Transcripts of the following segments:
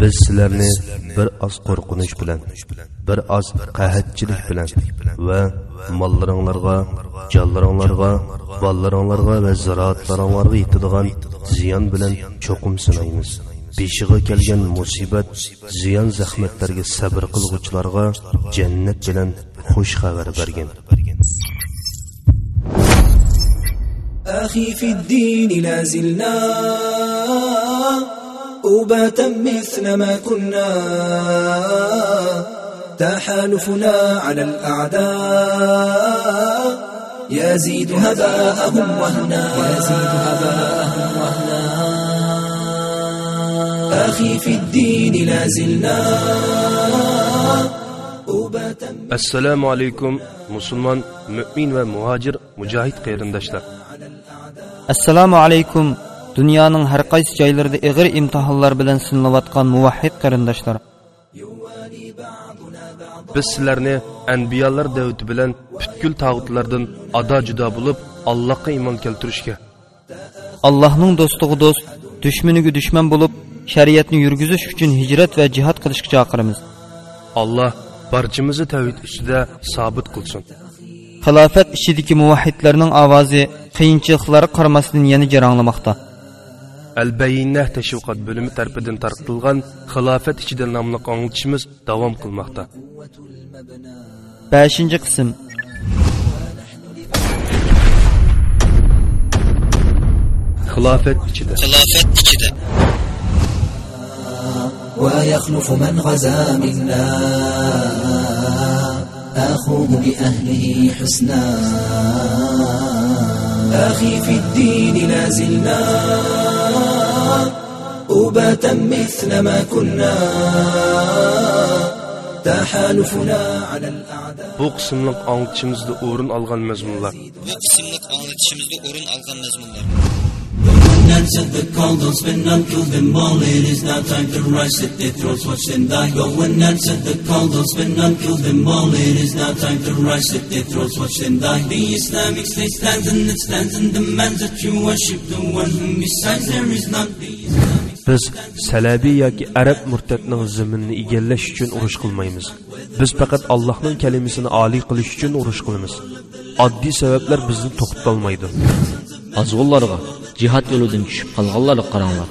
biz sizlarni bir oz qo'rqinish bilan bir oz qahatchilik bilan va mollaringlarga jonlaringlarga bolalaringlarga va ziroatlaringlarga yetadigan ziyon bilan cho'qim sinaymiz beshig'i kelgan musibat ziyon zahmatlarga sabr qilg'uvchilarga jannat bilan xush xabar bergan أخي في الدين لا زلنا أباتا مثل ما كنا. تحالفنا على الأعداء. يزيد هباءهم وهنا. يزيد هباءهم وهنا. أخي في الدين لا زلنا. أباتا assalomu alaykum musulmon mo'min va muhojir mujohid qarindoshlar assalomu alaykum dunyoning har qaysi joylarida ig'ir imtihonlar bilan sinalayotgan muvahhid qarindoshlar. Biz sizlarni anbiyolar davati bilan butkul tog'utlardan ado judo bo'lib allohga iymon keltirishga. Allohning do'stiga do'st dushmaniga dushman bo'lib shariatni yurgizish uchun hijrat va jihad qilishga chaqiramiz. Alloh barchamizni tavhid ustida sobit qilsin. Xilofat ichidagi muvahhidlarning ovozi qiyinchiliklarga qaramasdan yana jaranglamoqda al bayyinah tashviqot bo'limi tarafidan tarqatilgan xilofat ichida nomli anglitishimiz davom qilmoqda beshinchi qism xilofat ichida ويخلف من غزا منا أخوه بأهله حسنا أخي في الدين لا زلنا أباتا مثل ما كنا تحالفنا على الأعداء bu qismliq anglitishimizda o'rin olgan mazmunlar Bu qismliq anlatışımızda o'rin olgan Mazmunlar. answered the call, don't spin none, kill them all. It is now time to rise, set their throats, watch them die. Go and answer the call, don't spin none, kill them all. It is now time to rise, set their throats, watch them die. The Islamic State stands and it stands and demands that you worship the one whom besides there is none. The biz salabiy yoki arab murtadning ziminni egallash uchun urush qilmaymiz biz faqat allohning kalimasini oliy qilish uchun urush qilamiz oddiy sabablar bizni to'xtatolmaydi ozg'unlarga jihod yo'lidan tushib qolganlarga qaranglar.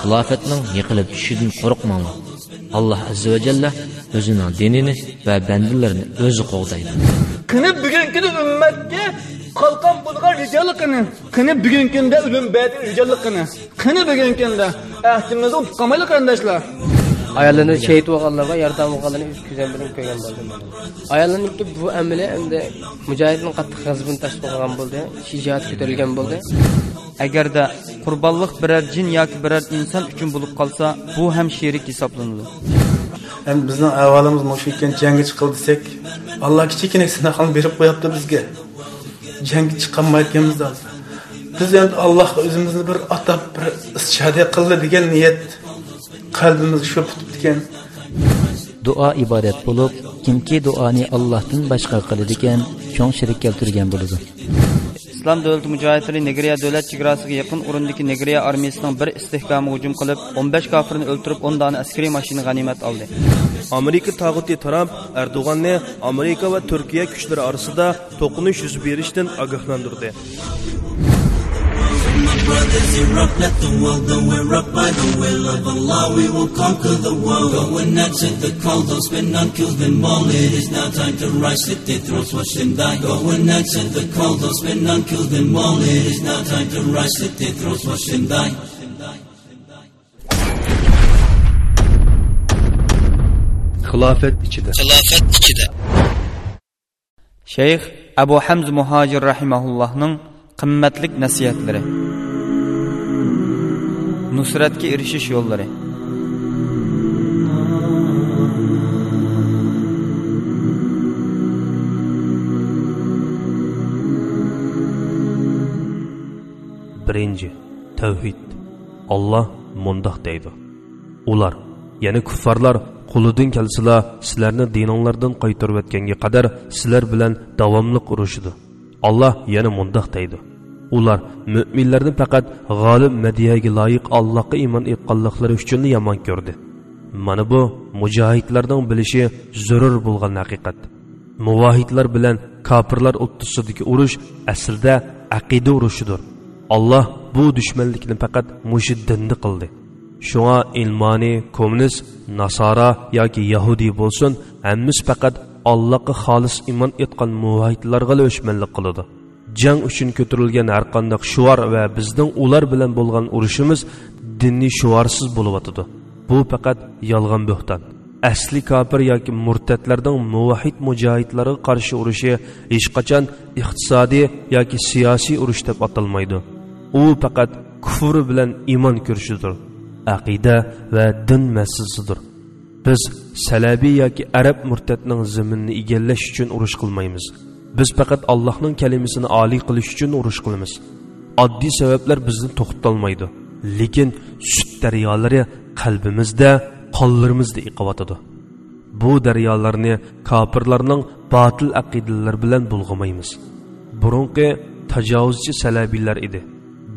Xilofatning yiqilib tushishidan qo'rqmanglar. Alloh azza va jalla o'zining dinini va bandalarini o'zi qo'g'daydi. Qani bugungi kunda ummatga qalqon bo'lgan rijolikini qani bugungi kunda o'lim badi rijolikini qani bugungi kunda ahdimizni unutib qolmaylik qarindoshlar ayollarni shehid bo'lganlarga yordam bo'lganlarni o'z ko'zim bilan ko'rgan bo'ldim. Ayollarniki bu amali endi mujohidning qattiq g'azabini tashib qilgan bo'ldi shijoat ko'tarilgan bo'ldi. Agarda qurbonlik biror jin yoki biror inson uchun bo'lib qolsa bu ham sherik hisoblanadi. Endi bizning avvalimiz mushu ekan jangga chiqil desak alloh kichikina sinaqani berib qo'yapti bizga. Jangga chiqolmayotganmiz hozir biz endi allohga o'zimizni bir atab bir istishodiya qildi degan niyat qalbimizga shu bitib ekan duo ibodat bo'lib kimki duoni allohdan boshqa qiladi ekan cho'ng shirik keltirgan bo'ladi. Islom davlati mujohidlari negriya davlat chegarasiga yaqin o'rindagi negriya armiyasining bir istehkomi hujum qilib 15 kofirni o'ldirib 10 dona askariy mashina g'animat oldi. Amerika tog'uti tramp erdo'g'anni amerika va turkiya kuchlari orasida to'qinish yuz berishdan ogohlantirdi brothers erupt, let the world know we're up by the will of Allah. We will conquer the world. Go and answer the call, don't spin none, kill them all. It is now time to rise, slit their throats, watch them die. Go and answer the call, don't spin none, kill them all. It is now time to rise, slit their throats, watch them die. xilofat ichida Xilofat ichida. shayx abu hamz muhojir rahimahullohning qimmatlik nasihatlari nusratga erishish yo'llari. Birinchi tavhid. Olloh mundoq deydi. Ular ya'ni kuffarlar qo'lidan kelsalar sizlarni dininglardan qaytarayotganga qadar sizlar bilan davomli urushidi alloh yana mundoq deydi. Ular mo'minlarni faqat g'olib madiyaga loyiq allohga iymon etqanliklari uchun yomon ko'rdi. Mana bu mujohidlarning bilishi zarur bo'lgan haqiqat. Muvahidlar bilan kofirlar o'ttisidagi urush aslida aqida urushidir. Alloh bu dushmanlikni faqat mushiddinni qildi. Shunga ilmoniy kommunist nasora yoki yahudiy bo'lsin hammasi faqat allohga xolis iymon etgan muvahidlarga o'shmanlik qiladi. Jang uchun ko'tarilgan har qanday shuvar va bizning ular bilan bo'lgan urushimiz diniy shuvarsiz bo'lyotidi bu faqat yolg'on bo'xton asli kofir yoki murtadlarning muvahid mujohidlarga qarshi urushi hech qachon iqtisodiy yoki siyosiy urush deb atalmaydi. U faqat kufr bilan iymon kurishidir aqida va din masalasidir biz salabiy yoki arab murtadning ziminni egallash uchun urush qilmaymiz. Biz faqat allohning kalimasini oliy qilish uchun urush qilamiz. Oddiy sabablar bizni to'xtatolmaydi lekin sut daryolari qalbimizda qonlarimizda iqiyotidi bu daryolarni kofirlarning botil aqidalar bilan bulg'amaymiz. Burunqi tajovuzchi salabiylar edi.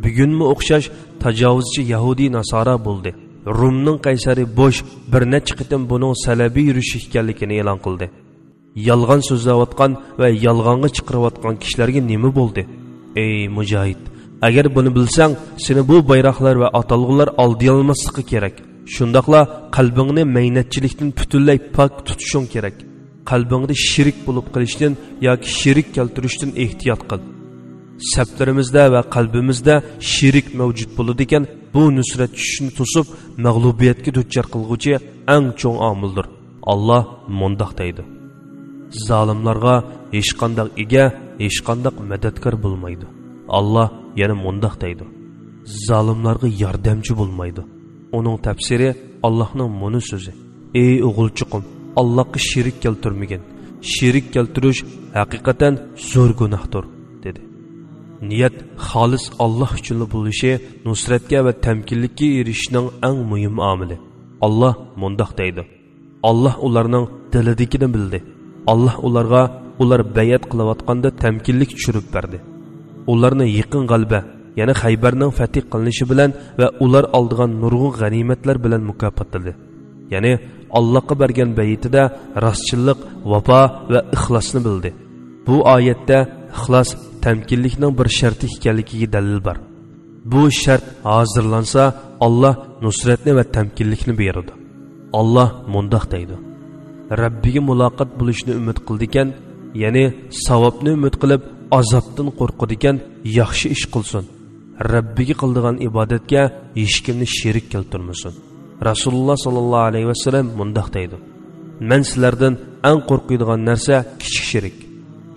Bugunmi o'xshash tajovuzchi yahudiy nasora bo'ldi. Rumning qaysari bo'sh bir necha qitim buning salabiy yurishi ekanligini e'lon qildi. Yolg'on so'zlayotgan va yolg'onga chiqarayotgan kishilarga nima bo'ldi? Ey mujohid agar buni bilsang seni bu bayroqlar va atalg'ular oldiyolmasligi kerak. Shundoqla qalbingni maynatchilikdan butunlay pok tutishing kerak. Qalbingda shirik bo'lib qilishdan yoki shirik keltirishdan ehtiyot qil. Saflarimizda va qalbimizda shirik mavjud bo'ladi ekan bu nusrat tushishni to'sib mag'lubiyatga duchor qilg'uvchi eng cho'ng omildir. Alloh mundoq deydi. Zolimlarga hech qandaq ega hech qandaq madadkor bo'lmaydi. Alloh yana mundoq deydi. Zolimlarga yordamchi bo'lmaydi. Uning tafsiri allohning muni so'zi. Ey o'g'ilchiqim allohga sherik keltirmagin. Sherik keltirish haqiqatan zo'r gunohdir dedi. Niyat xolis alloh uchun bo'lishi nusratga va tamkinlikka erishishning eng muhim omili. Alloh mundoq deydi. Alloh ularning dilidikini bildi. Alloh ularga ular bayat qilayotganda tamkinlik tushirib berdi ularni yaqin g'alba yana haybarning fatih qilinishi bilan va ular oldigan nurg'un g'animatlar bilan mukofotladi ya'ni allohga bergan bayitida rostchillik vafo va ixlosni bildi bu oyatda ixlos tamkinlikning bir sharti ekanligiga dalil bor bu shart hozirlansa alloh nusratni va tamkinlikni beradi alloh mundoq deydi rabbiga muloqot bo'lishni umid qildikan ya'ni savobni umid qilib azobdan qo'rqadigan yaxshi ish qilsin. Rabbiga qildigan ibodatga hech kimni sherik keltirmasin. Rasululloh sollallohu alayhi vasallam mundoq deydi. Man sizlardan eng qo'rqiydigan narsa kichik sherik.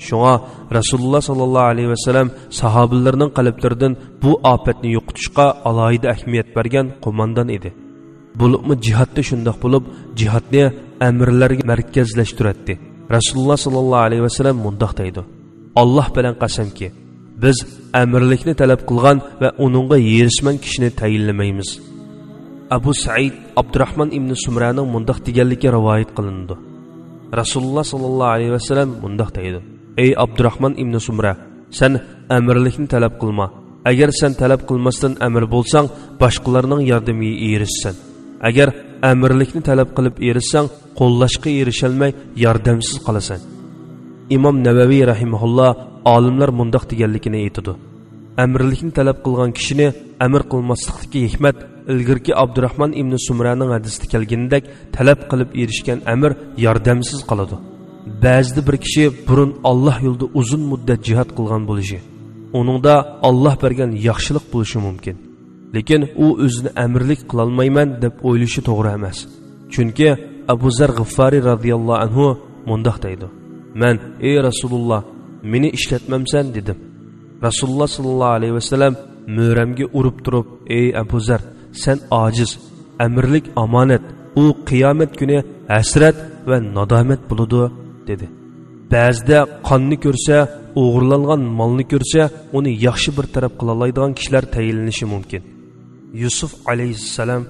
Shunga rasululloh sollallohu alayhi vasallam sahobalarning qalblaridan bu ofatni yo'qotishga alohida ahamiyat bergan qo'mondan edi. Bo'libmi jihatda shundoq bo'lib jihatni amirlarga markazlashtiradi rasululloh sollallohu alayhi vasallam mundoq deydi. Alloh bilan qasamki biz amirlikni talab qilgan va оныңға yerishman kishini tayinlamaymiz. Abu said Абдурахман ibn sumraning мұндақ deganligi rivoyat қылынды. rasululloh sollallohu alayhi вассалам мұндақ deydi. Ey Абдурахман ibn sumra sen amirlikni talab qilma. Agar sen talab қылмастан amir bo'lsang boshqalarning ярдымы erishsan. Agar amirlikni talab qilib erishsang qo'llashga erisholmay yordamsiz qolasan. Imom navaviy rahimaulloh olimlar mundoq deganligini aytadi. Amirlikni talab qilgan kishini amir qilmaslikdagi hikmat ilgirki abdurahmon ibn sumraning hadisida kelgandek talab qilib erishgan amir yordamsiz qoladi. Ba'zida bir kishi burun olloh yo'lida uzun muddat jihod qilgan bo'lishi uningda olloh bergan yaxshilik bo'lishi mumkin. Lekin u o'zini amirlik qilolmayman deb o'ylashi to'g'ri emas. Chunki abu zar g'iffariy roziyallohu anhu mundoq deydi. Man ey rasululloh meni ishlatmamsan dedim. Rasululloh sollallohu alayhi vasallam mo'ramga urib turib ey abu zar sen ojiz amirlik omonat u qiyomat kuni hasrat va nadomat bo'ladi dedi. Ba'zida qonni ko'rsa o'g'irlangan molni ko'rsa uni yaxshi bir taraf qilolaydigan kishilar tayinlanishi mumkin. Yusuf alayhissalom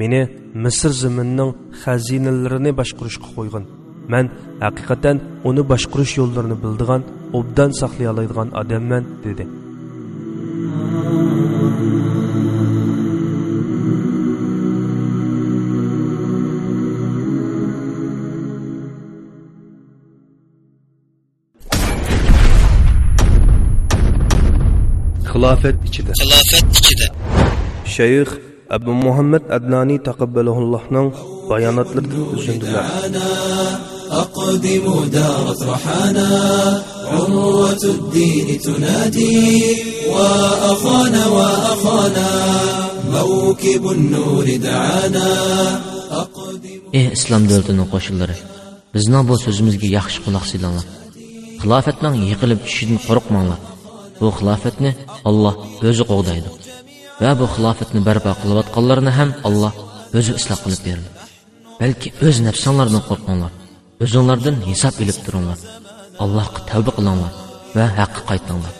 meni misr ziminining xazinalarini boshqarishga qo'ygan. Man haqiqatan uni boshqarish yo'llarini bildigan obdan saqlay oladigan odamman dedi. Xilofat ichida. Xilofat ichida. shayx abu muhammad adnoniy taqabbalahullohning bayonotlaridan uzundilar أقدم دارت رحانا عروة الدين تنادي وأخانا وأخانا موكب النور دعانا ey islom davlatining qo'shinlari bizning bu so'zimizga yaxshi quloq solinglar xilofatning yiqilib tushishidan qo'rqmanglar bu xilofatni olloh o'zi qo'g'daydi va bu xilofatni barpo qilayotganlarni ham alloh o'zi isloh qilib berdi. Balki o'z nafsonlardan qo'rqinglar o'zinglardan hisob ilib turinglar. Allohga tavba qilinglar va haqqa qaytinglar.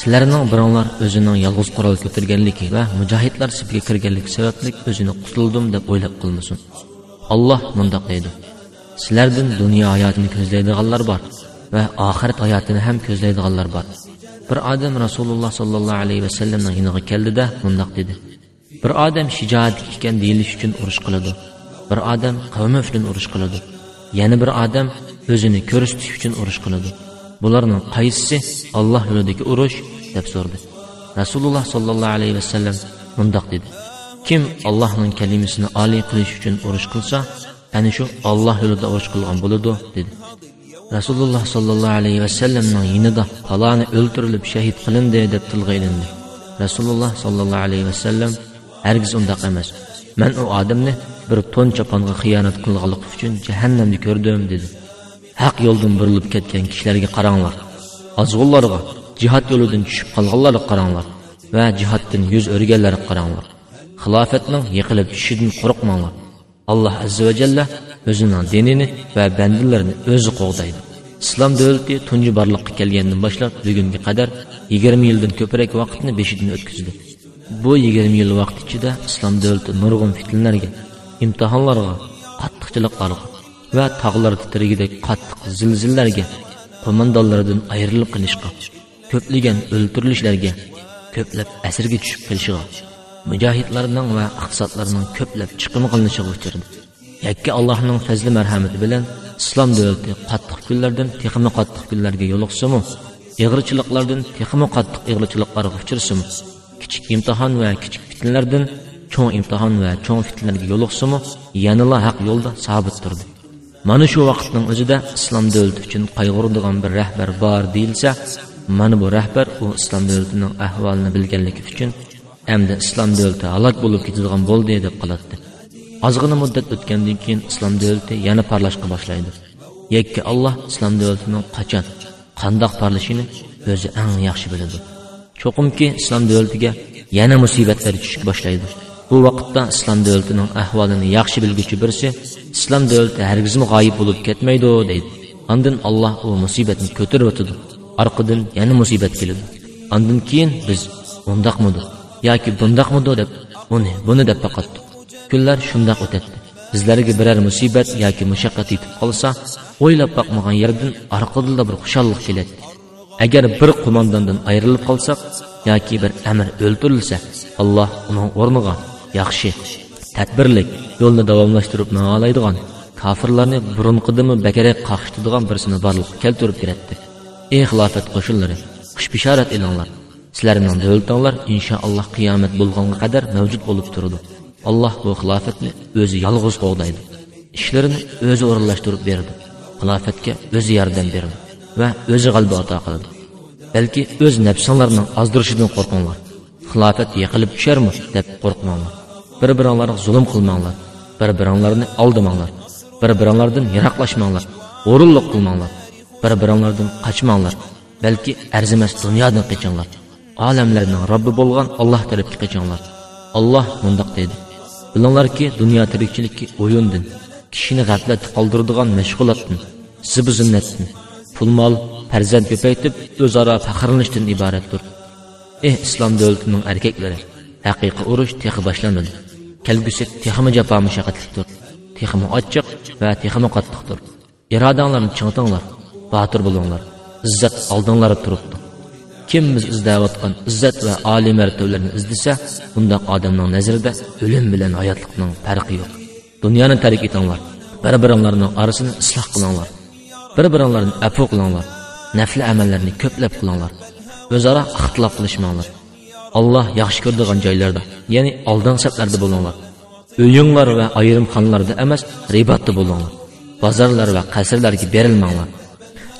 Sizlarning biringlar o'zining yolg'iz qurol ko'targanligi va mujohidlar sifiga kirganligi sababli o'zini qutuldim deb o'ylab qilmasin alloh mundoq deydi. Sizlardan dunyo hayotini ko'zlaydiganlar bor va oxirat hayotini ham ko'zlaydiganlar bor. Bir odam rasululloh sollallohu alayhi vasallamning yoniga keldida mundoq dedi. Bir odam shijoatli ekan deyilish uchun urush qiladi bir odam qavmi uchun urush qiladi yana bir odam o'zini ko'rsatish uchun urush qiladi bularning qaysisi alloh yo'lidagi urush deb so'radi rasululloh sollallohu alayhi vasallam mundoq dedi. Kim allohning kalimasini oliy qilish uchun urush qilsa ana shu olloh yo'lida urush qilgan bo'ladi dedi rasululloh sollallohu alayhi vasallamning yinida faloni o'ltirilib shahid qilindi deb tilga ilindi. Rasululloh sollallohu alayhi vasallam hargiz undoq emas. Man u odamni bir to'n choponga xiyonat qilganligi uchun jahannamni ko'rdim dedi. Haq yo'ldan burilib ketgan kishilarga qaranglar. Ozg'unlarga jihod yo'lidan tushib qolganlarga qaranglar va jihoddan yuz o'rganlarga qaranglar. Xilofatning yiqilib tushishidan qo'rqmanglar. Alloh azza va jalla o'zining dinini va bandalarini o'zi qo'g'daydi. Islom davlati tunji borliqqa kelgandan boshlab bugunga qadar yigirma yildan ko'proq vaqtni beshidan o'tkazdi. Bu yigirma yil vaqt ichida islom davlati nurg'un fitnalarga imtihonlarga qattiqchiliklarga va tog'lar titrigidek qattiq zilzillarga qo'mondonlaridan ayrilib qilishga ko'plagan o'ltirilishlarga ko'plab asirga tushib kelishiga mujohidlarning va iqtisodlarning ko'plab chiqim qilinishiga uchirdi yakka allohning fazli marhamati bilan islom davlati qattiq kunlardan texmi qattiq kunlarga yo'liqsimi ig'richiliklardan texmi qattiq ig'richiliklarga uchrasimu kichik imtihon va kichik fitnalardan cho'ng imtihon va cho'ng fitnalarga yo'liqsimi yanila haq yo'lda sobit turdi. Mana shu vaqtning o'zida islom davlati uchun qayg'uradigan bir rahbar bor deyilsa mana bu rahbar u islom davlatining ahvolini bilganligi uchun endi islom davlati halok bo'lib ketadigan bo'ldi deb qoladi ozg'ina muddat o'tgandan keyin islom davlati yana parlashga boshlaydi yakka alloh islom davlatining qachon qandoq parlashini o'zi eng yaxshi biladi cho'qimki islom davlatiga yana musibatlar tushishga boshlaydi bu vaqtda islom davlatining ahvolini yaxshi bilguvchi birisi islom davlati hargizmi g'oyib bo'lib ketmaydi deydi. Andin alloh u musibatni ko'tarib o'tadi orqadan yana musibat keladi andin keyin biz undoqmidi yoki bundoqmidi deb uni buni deb boqatdik kunlar shundoq o'tadi. Bizlarga biror musibat yoki mushaqqat yetib qolsa o'ylab boqmagan yerdan orqadan bir xushallik keladi. Agar bir qo'mondondan ayrilib qolsak yoki bir amir o'ltirilsa alloh uning o'rniga yaxshi tadbirlik yo'lni davomlashtirib nolaydigan kofirlarni burunqidimi bakarak qaqishtiradigan birsini borliqqa keltirib beradi ey xilofat qo'shinlari xush bishorat elinglar sizlarning davlatinglar inshaalloh qiyomat bo'lganga qadar mavjud bo'lib turadi. Alloh bu xilofatni o'zi yolg'iz qo'g'daydi ishlarini o'zi o'rinlashtirib berdi xilofatga o'zi yordam berdi va o'zi g'alaba ato qiladi. Balki o'z nafsonlarning ozdirishidan qo'rqinglar. Xilofat yiqilib tusharmi deb qo'rqmanglar. Bir biringlarga zulm qilmanglar. Bir biringlarni aldamanglar. Bir biringlardan yiroqlashmanglar. O'rinliq qilmanglar. Bir biringlardan qochmanglar. Balki arzimas dunyodan qochinglar olamlarning robbi bo'lgan alloh tarafga qochinglar alloh mundoq deydi. Bilinglarki dunyo tirikchilikki o'yindin. Kishini g'aflatda qoldiradigan mashg'ulotdan zibu zinnatdan pul mol farzand ko'paytib o'zaro faxrlanishdan iboratdir eh islom davlatining erkaklari haqiqiy urush texi boshlanadi. Kelgusi texmi jafo mushaqqatlikdir texmi ochiq va texmi qattiqdir irodanglarni chingtinglar botir bo'linglar. Izzat oldinglarda turibdi. Kim biz izlayotgan izzat va oliy martabalarni izlasa bundoq odamning nazarida o'lim bilan hayotlikning farqi yo'q. Dunyoni tark etinglar bir biringlarning orasini isloh qilinglar bir biringlarni afu qilinglar nafli amallarni ko'plab qilinglar o'zaro ixtilof qilishmanglar. Alloh yaxshi ko'radigan joylarda ya'ni oldingi saflarda bo'linglar. Uyinglar va ayrim xonlarda emas ribatda bo'linglar. Bozorlar va qasrlarga berilmanglar.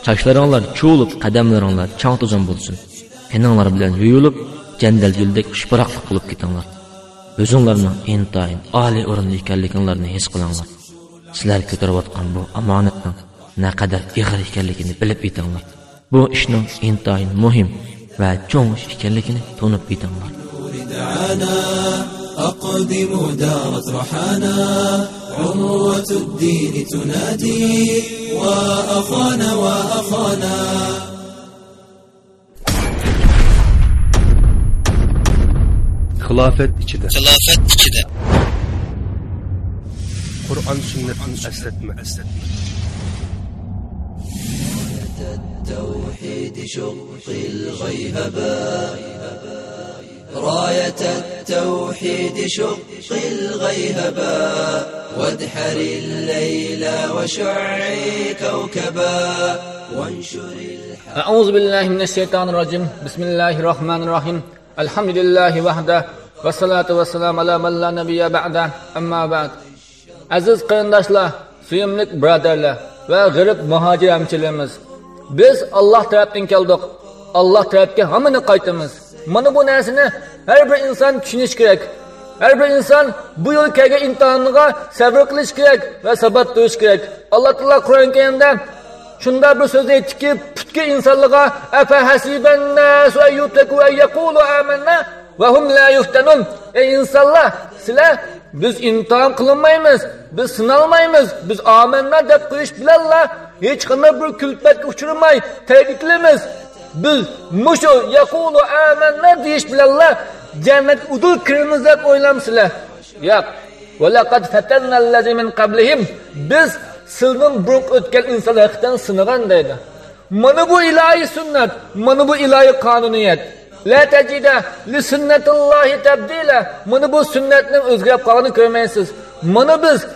Sochlaringlar chuvlib qadamlaringlar chang to'zon bo'lsin. teninglar bilan yuyilib jandal yo'ldek xushbaroqlik bo'lib ketinglar o'zinglarning intayin oliy o'rinda ekanliginglarni his qilinglar sizlar ko'tarayotgan bu omonatning naqadar ig'ir ekanligini bilib yetinglar bu ishning intayin muhim va cho'ng ish ekanligini tunib yetinglar أقدم دارت رحانا عروة الدين تنادي وأخانا وأخانا xilofat ichida Xilofat ichida. qur'on sunnatni eslatma التوحيد شق الغيهبا راية التوحيد شق الغيهبا وادحر الليل وشعي كوكبا وانشر أعوذ بالله من الشيطان الرجيم. بسم الله الرحمن الرحيم. الحمد لله وحده vassalatu vassalam ala malla nabiyya ba'da. Amma ba'd. Aziz qarindoshlar suyimlik birodarlar va g'irib muhojir hamchilarimiz biz olloh tarafdan keldik. Olloh tarafga hammani qaytamiz. Mana bu narsani har bir inson tushunishi kerak. Har bir inson bu yo'l kelgan imtihonga sabr qilish kerak va sabr turish kerak. Alloh taolo qur'oni karimda shunda bir so'z aytdiki putga insonlarga afa hasiban nasu ayyutaku ayyaqulu amanna va hum la yuftanun. Ey insonlar, sizlar biz imtihon qilinmaymiz, biz sinalmaymiz, biz omanna deb qo'yish bilanla hech qanday bir kulfatga uchramay tabriklaymiz. Biz mushu yaqulu amanna deyish bilanla jannat udul kiramiz deb o'ylamsizlar. Yo'q. وَلَقَدْ فَتَنَّا الَّذِي مِنْ قَبْلِهِمْ Biz sildan burun o'tgan insonlar haqiqatan sinagan deydi. Mana bu ilohiy sunnat, mana bu ilohiy qonuniyat. La tecide li sünnetillahi tebdile. Mını bu sünnetinin özgürlüğü kalanı görmeyesiz. Mını biz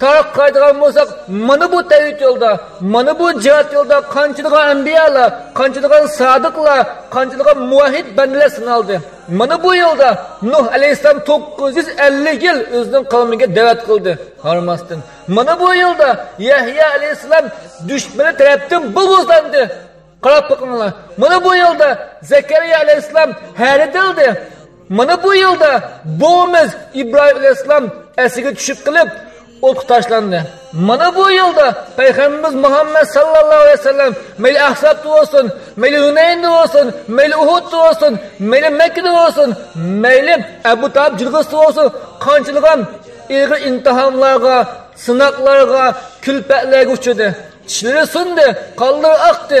taraf kaydıran olsak, mını bu tevhid yolda, mını bu cihat yolda kançılığa enbiyala, kançılığa sadıkla, kançılığa muvahhid bendiler sınaldı. Mını bu yolda Nuh aleyhisselam 950 yıl özünün kavmine davet kıldı. Harmastin. Mını bu yolda Yahya aleyhisselam düşmanı taraftan boğuzlandı. Qarab boqinglar. Mana bu yo'lda Zakariya alayhisalom haridildi. Mana bu yo'lda bo'g'imiz Ibrohim alayhisalom asiga tushib qilib o'q tashlandi. Mana bu yo'lda payg'ambarimiz Muhammad sallallohu alayhi vasallam mayli Ahzab bo'lsin, mayli Hunayn bo'lsin, mayli Uhud bo'lsin, mayli Makka bo'lsin, mayli Abu Talib jilg'isi bo'lsin, qanchaligan ig'ir imtihonlarga, sinoqlarga, kulfatlarga uchradi. Tishlari sundi, qonlari oqdi.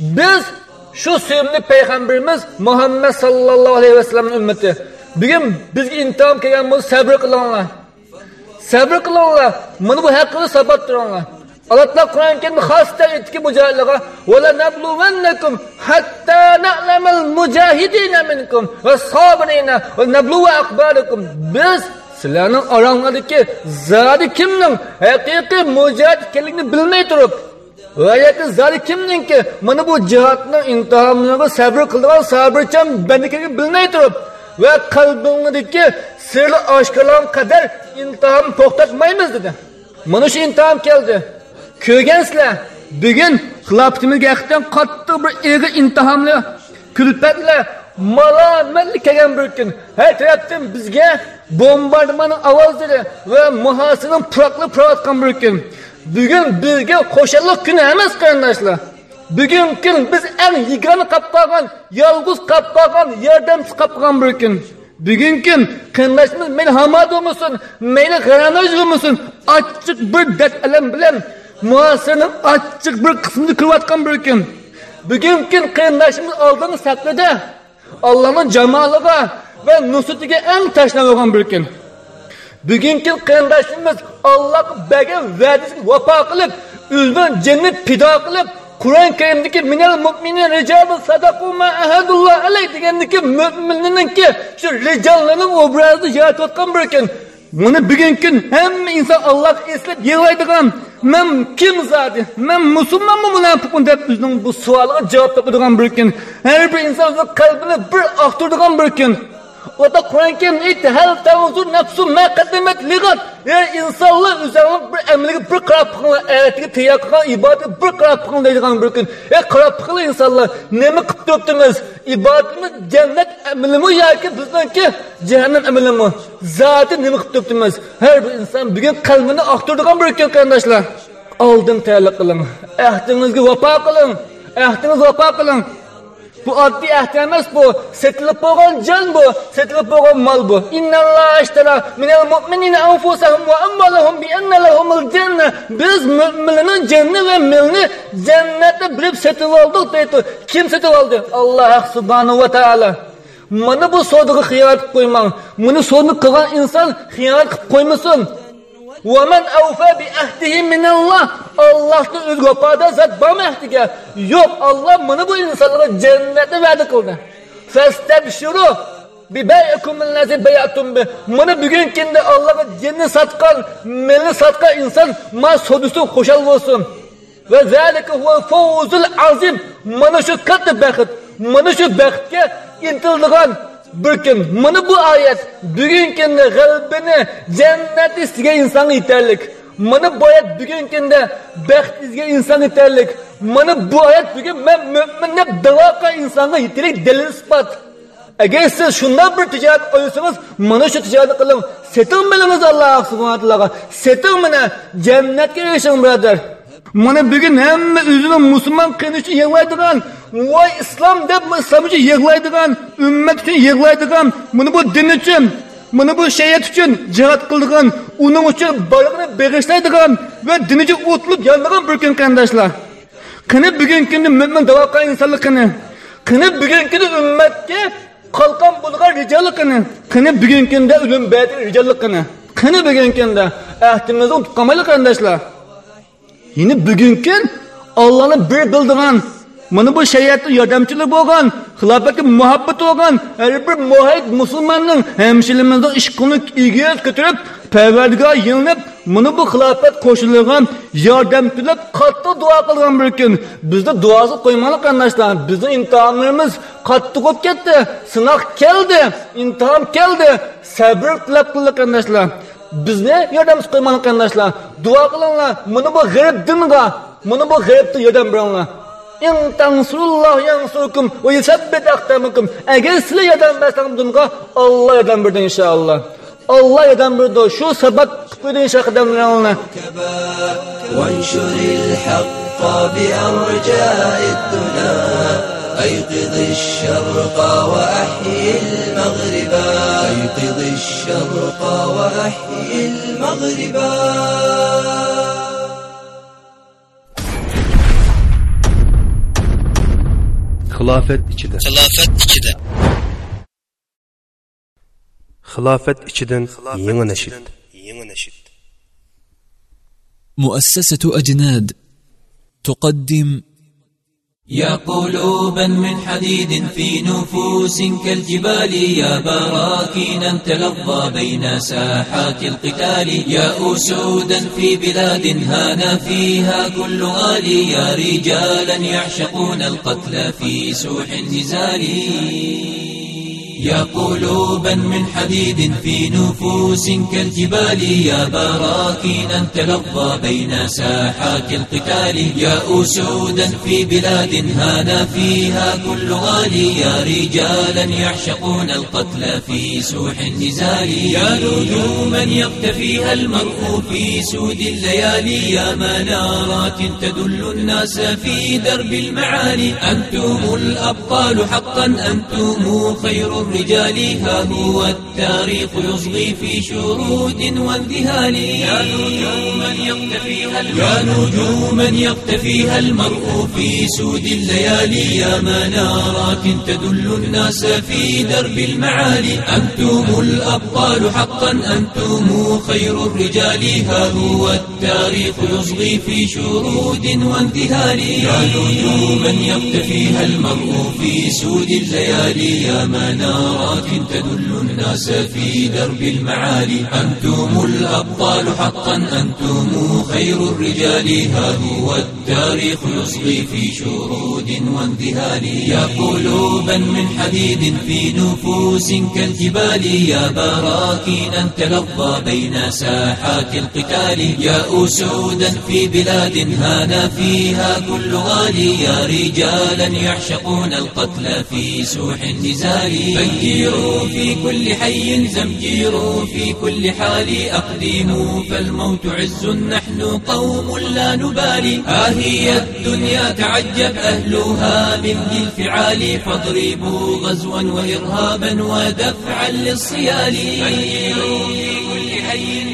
Biz şu sevimli peygamberimiz Muhammed sallallahu aleyhi ve sellem'in ümmeti. Bugün bizge imtiham kelgan bo'lsa sabr qilinglar. Sabr qilinglar. Mana bu haqqida sabat turinglar. Allah Taala Kur'an-ı Kerim'de hasta etki mücahidlere ve la nabluvennekum hatta na'lemel mücahidine minkum ve sabirine ve nabluve akbarikum biz sizlerinin aranladaki zadi kimnin hakiki mücahid kelini bilmey durup G'oyati zari kimninki? Mana bu jihatning imtihonlariga sabr qilgan sabrchan bandikini bilmay turib va qalbingdagi sirli oshkorlan qadar imtihon to'xtatmaymiz dedi. Mana shu imtihon keldi. Ko'rgansizlar, bugun xilofatimizga yaqin qattiq bir eg'i imtihonli kulfatlar malomatli kelgan bir kun har tarafdan bizga bombardimon ovozlari va muhasining puroqli purayotgan bir kun бүгін bizga qo'shiliq күні емес qarindoshlar bugungi күн біз ang yigirma жалғыз qolgan yolg'iz qolib бір күн. qolib qolgan bir kun Bugün kim kındaşımız meni hamad olmuşsun, meni бір olmuşsun. Açık bir dert elem бір muhasırının açık Bugünkü kıyındaşımız Allah belge verdisini vefa kılıp, üzmen cennet pida kılıp, Kur'an-ı Kerim'deki minel müminin ricabı sadaku ma ehadullah aleyh degendeki müminin ki şu ricallarının obrazı yaratıyotkan biriken Bunu bugünkü hem insan Allah eslep yığlaydıgan men kim zaten men musulman mı münafıkım dep bizning bu sualga cevap tapadigan biriken her bir insan kalbini bir aktırdigan biriken Ota Qur'an kim ithal tavzu nefsu ma qaddemet ligat. Yani e, insanlığı üzerine bir emligi bir qarapqını ayetliği tiyak qan ibadet bir qarapqını deydigan bir gün. E qarapqılı insanlar ne mi döptünüz? İbadetimiz cennet emli mi ya ki bizden ki cehennem emli mi? Zaten ne mi döptünüz? Her bir insan bir gün kalbini aktırdıgan bir gün kardeşler. Aldın tayyorlik qiling. Ahdingizga vapa kılın. Ahdingiz vapa kılın. Bu addi əhd emas bu. Setilib boğan can bu. Setilib boğan mal bu. İnnallaha iştara minel mu'minina enfusahum ve amwalahum bi enne lahumul cenne. Biz mümininin cenni ve milini cennette bilip setip aldık deydi. Kim setip aldı? Allah subhanahu ve taala. Mana bu soduğu xiyanat qoymaң. Muni soduq qilgan inson xiyanat qilib qo'ymasin. ومن أوفى بعهده من الله Allah'ın öz vefada zat bam ahdiga yok Allah bunu bu insanlara cennete vaadi kıldı. Festabşiru bi bey'ikum allazi beyatum bi. Bunu bugün kinde Allah'a cennet satkan, melli satkan insan ma sodusu hoşal olsun. Ve zalike huve fawzul azim. Mana şu katı baxt, mana şu baxtga intildigan Bükün. mana bu oyat bugün kendi kalbini cennet istege yetarlik mana bu oyat bugün kendi bext istege yetarlik mana Mını bu ayet bugün ben müminle davaka insonga yetarlik dalil ispat. agar siz şundan bir tijorat koyuyorsanız, bana şu ticareti kılın. Setin biliniz mana bugun hamma o'zini musulmon qilish uchun yig'laydigan voy islom deb islom uchun yig'laydigan ummat uchun yig'laydigan buni bu din uchun buni bu shariat uchun jihod qildigan uning uchun borlig'ini bag'ishlaydigan va din uchun o'tlib yondigan bir kun qarindoshlar. Qani bugungi kunda mo'min davo qilgan insonlar qani bugungi kunda ummatga qalqon bo'lgan rijolikini qani bugungi kunda o'lim badi rijolikini qani bugungi kunda ahdimizni unutib qolmaylik qarindoshlar Yine bugünkü Allah'ın bir bildiğin Mana bu shariatning yordamchiligi bo'lgan, xilofatga muhabbat bo'lgan har bir muhayt musulmonning hamshilimizning ishqini egiz ko'tarib, Parvardigor yilinib, mana bu xilofat qo'shilgan yordam tilab qattiq duo qilgan bir kun. Bizni duosi qo'ymaylik qarindoshlar. Bizning imtihonlarimiz qattiq o'tib ketdi. Sinoq keldi, imtihon keldi. Sabr tilab qildik qarindoshlar. bizni yordamsiz qo'ymanglar qarindoshlar duo qilinglar buni bu g'arib dinga buni bu g'aribni yordam beringlar in tansurulloh yansurkum va yusabbit aqdamakum agar sizlar yordam bersangiz dinga olloh yordam berdi inshaalloh olloh yordam berdi shu sabab qilib inshaalloh qadamlaringlar وانشر الحق بأرجاء الدنا أيقظ الشرق وأحيي المغرب. أيقظ الشرق وأحيي المغرب. خلافة içinde خلافة içinde خلافة içinden yeni neşit yeni neşit مؤسسة أجناد تقدم يا قلوبا من حديد في نفوس كالجبال يا براكينا تلظى بين ساحات القتال يا أسودا في بلاد هان فيها كل غالي يا رجالا يعشقون القتل في سوح النزال. يا قلوبا من حديد في نفوس كالجبال يا براكينا تلظى بين ساحات القتال يا أسودا في بلاد هان فيها كل غالي يا رجالا يعشقون القتل في سوح النزال يا نجوما يقتفيها المرء في سود الليالي يا منارات تدل الناس في درب المعالي أنتم الأبطال حقا أنتم خير الرجال ها هو التاريخ يصغي في شرود وانذهال. يا نجوما يقتفيها يا نجوما يقتفيها المرء في سود الليالي. يا منارات تدل الناس في درب المعالي. أنتم الأبطال حقا أنتم خير الرجال. ها هو التاريخ يصغي في شرود وانذهال يا نجوما يقتفيها المرء في سود الليالي. يا منارات تدل الناس في درب المعالي. أنتم الأبطال حقا أنتم خير الرجال. ها هو التاريخ يصغي في شرود وانذهال يا قلوبا من حديد في نفوس كالجبال. يا براكين تلظى بين ساحات القتال. يا أسودا في بلاد هان فيها كل غالي. يا رجالا يعشقون القتل في سوح النزال. فجروا في كل حي زمجيروا في كل حال. أقدموا فالموت عز نحن قوم لا نبالي ها هي الدنيا تعجب أهلها من الفعال. فاضربوا غزوا وإرهابا ودفعا للصيال.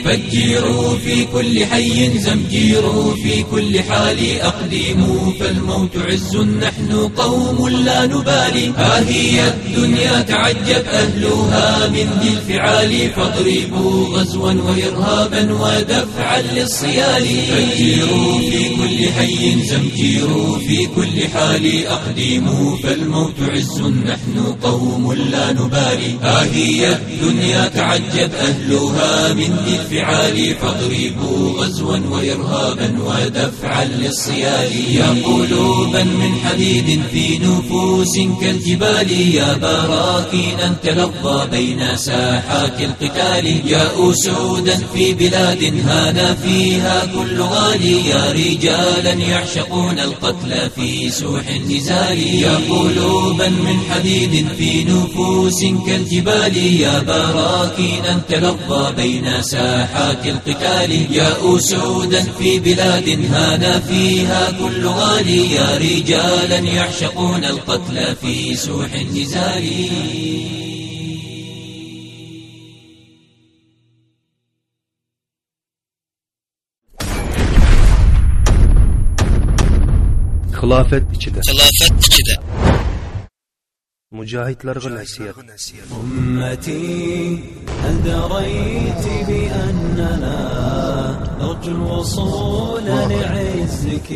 فجروا في كل حي زمجيروا في كل حال أقدموا فالموت عز نحن قوم لا نبالي. ها هي الدنيا تعجب أهلها من ذي الفعال فاضربوا غزوا وإرهابا ودفعا للصيال. فجروا في كل حي زمجيروا في كل حال أقدموا فالموت عز نحن قوم لا نبالي. ها هي الدنيا تعجب أهلها من ذي الفعال فاضربوا غزوا وإرهابا ودفعا للصيال. يا قلوبا من حديد في نفوس كالجبال يا براكين تلظى بين ساحات القتال. يا أسودا في بلاد هان فيها كل غالي. يا رجالا يعشقون القتل في سوح النزال. يا قلوبا من حديد في نفوس كالجبال يا براكين تلظى بين ساحات القتال يا أسودا في بلاد هان فيها كل غالي يا رجالا يعشقون القتل في سوح النزال. xilofat ichida xilofat ichida mujohidlarga nasiyat أمتي هل دريت بأننا نرجو الوصول لعزك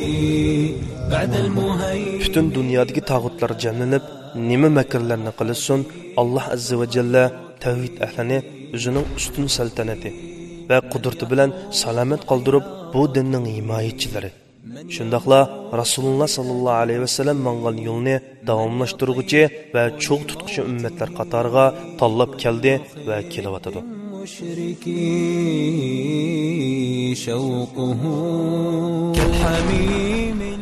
بعد المهيمن butun dunyodagi tog'utlar jamlanib nima makrlarni qilishsin alloh azza va jalla tavhid ahlini o'zining ustun saltanati va qudrati bilan salomat qoldirib bu dinning himoyachilari shundoqla rasululloh sollallohu alayhi vasallam mangan yo'lni davomlashtirg'uchi va cho'g' tutquchi ummatlar qatoriga tanlab keldi va kelyotidi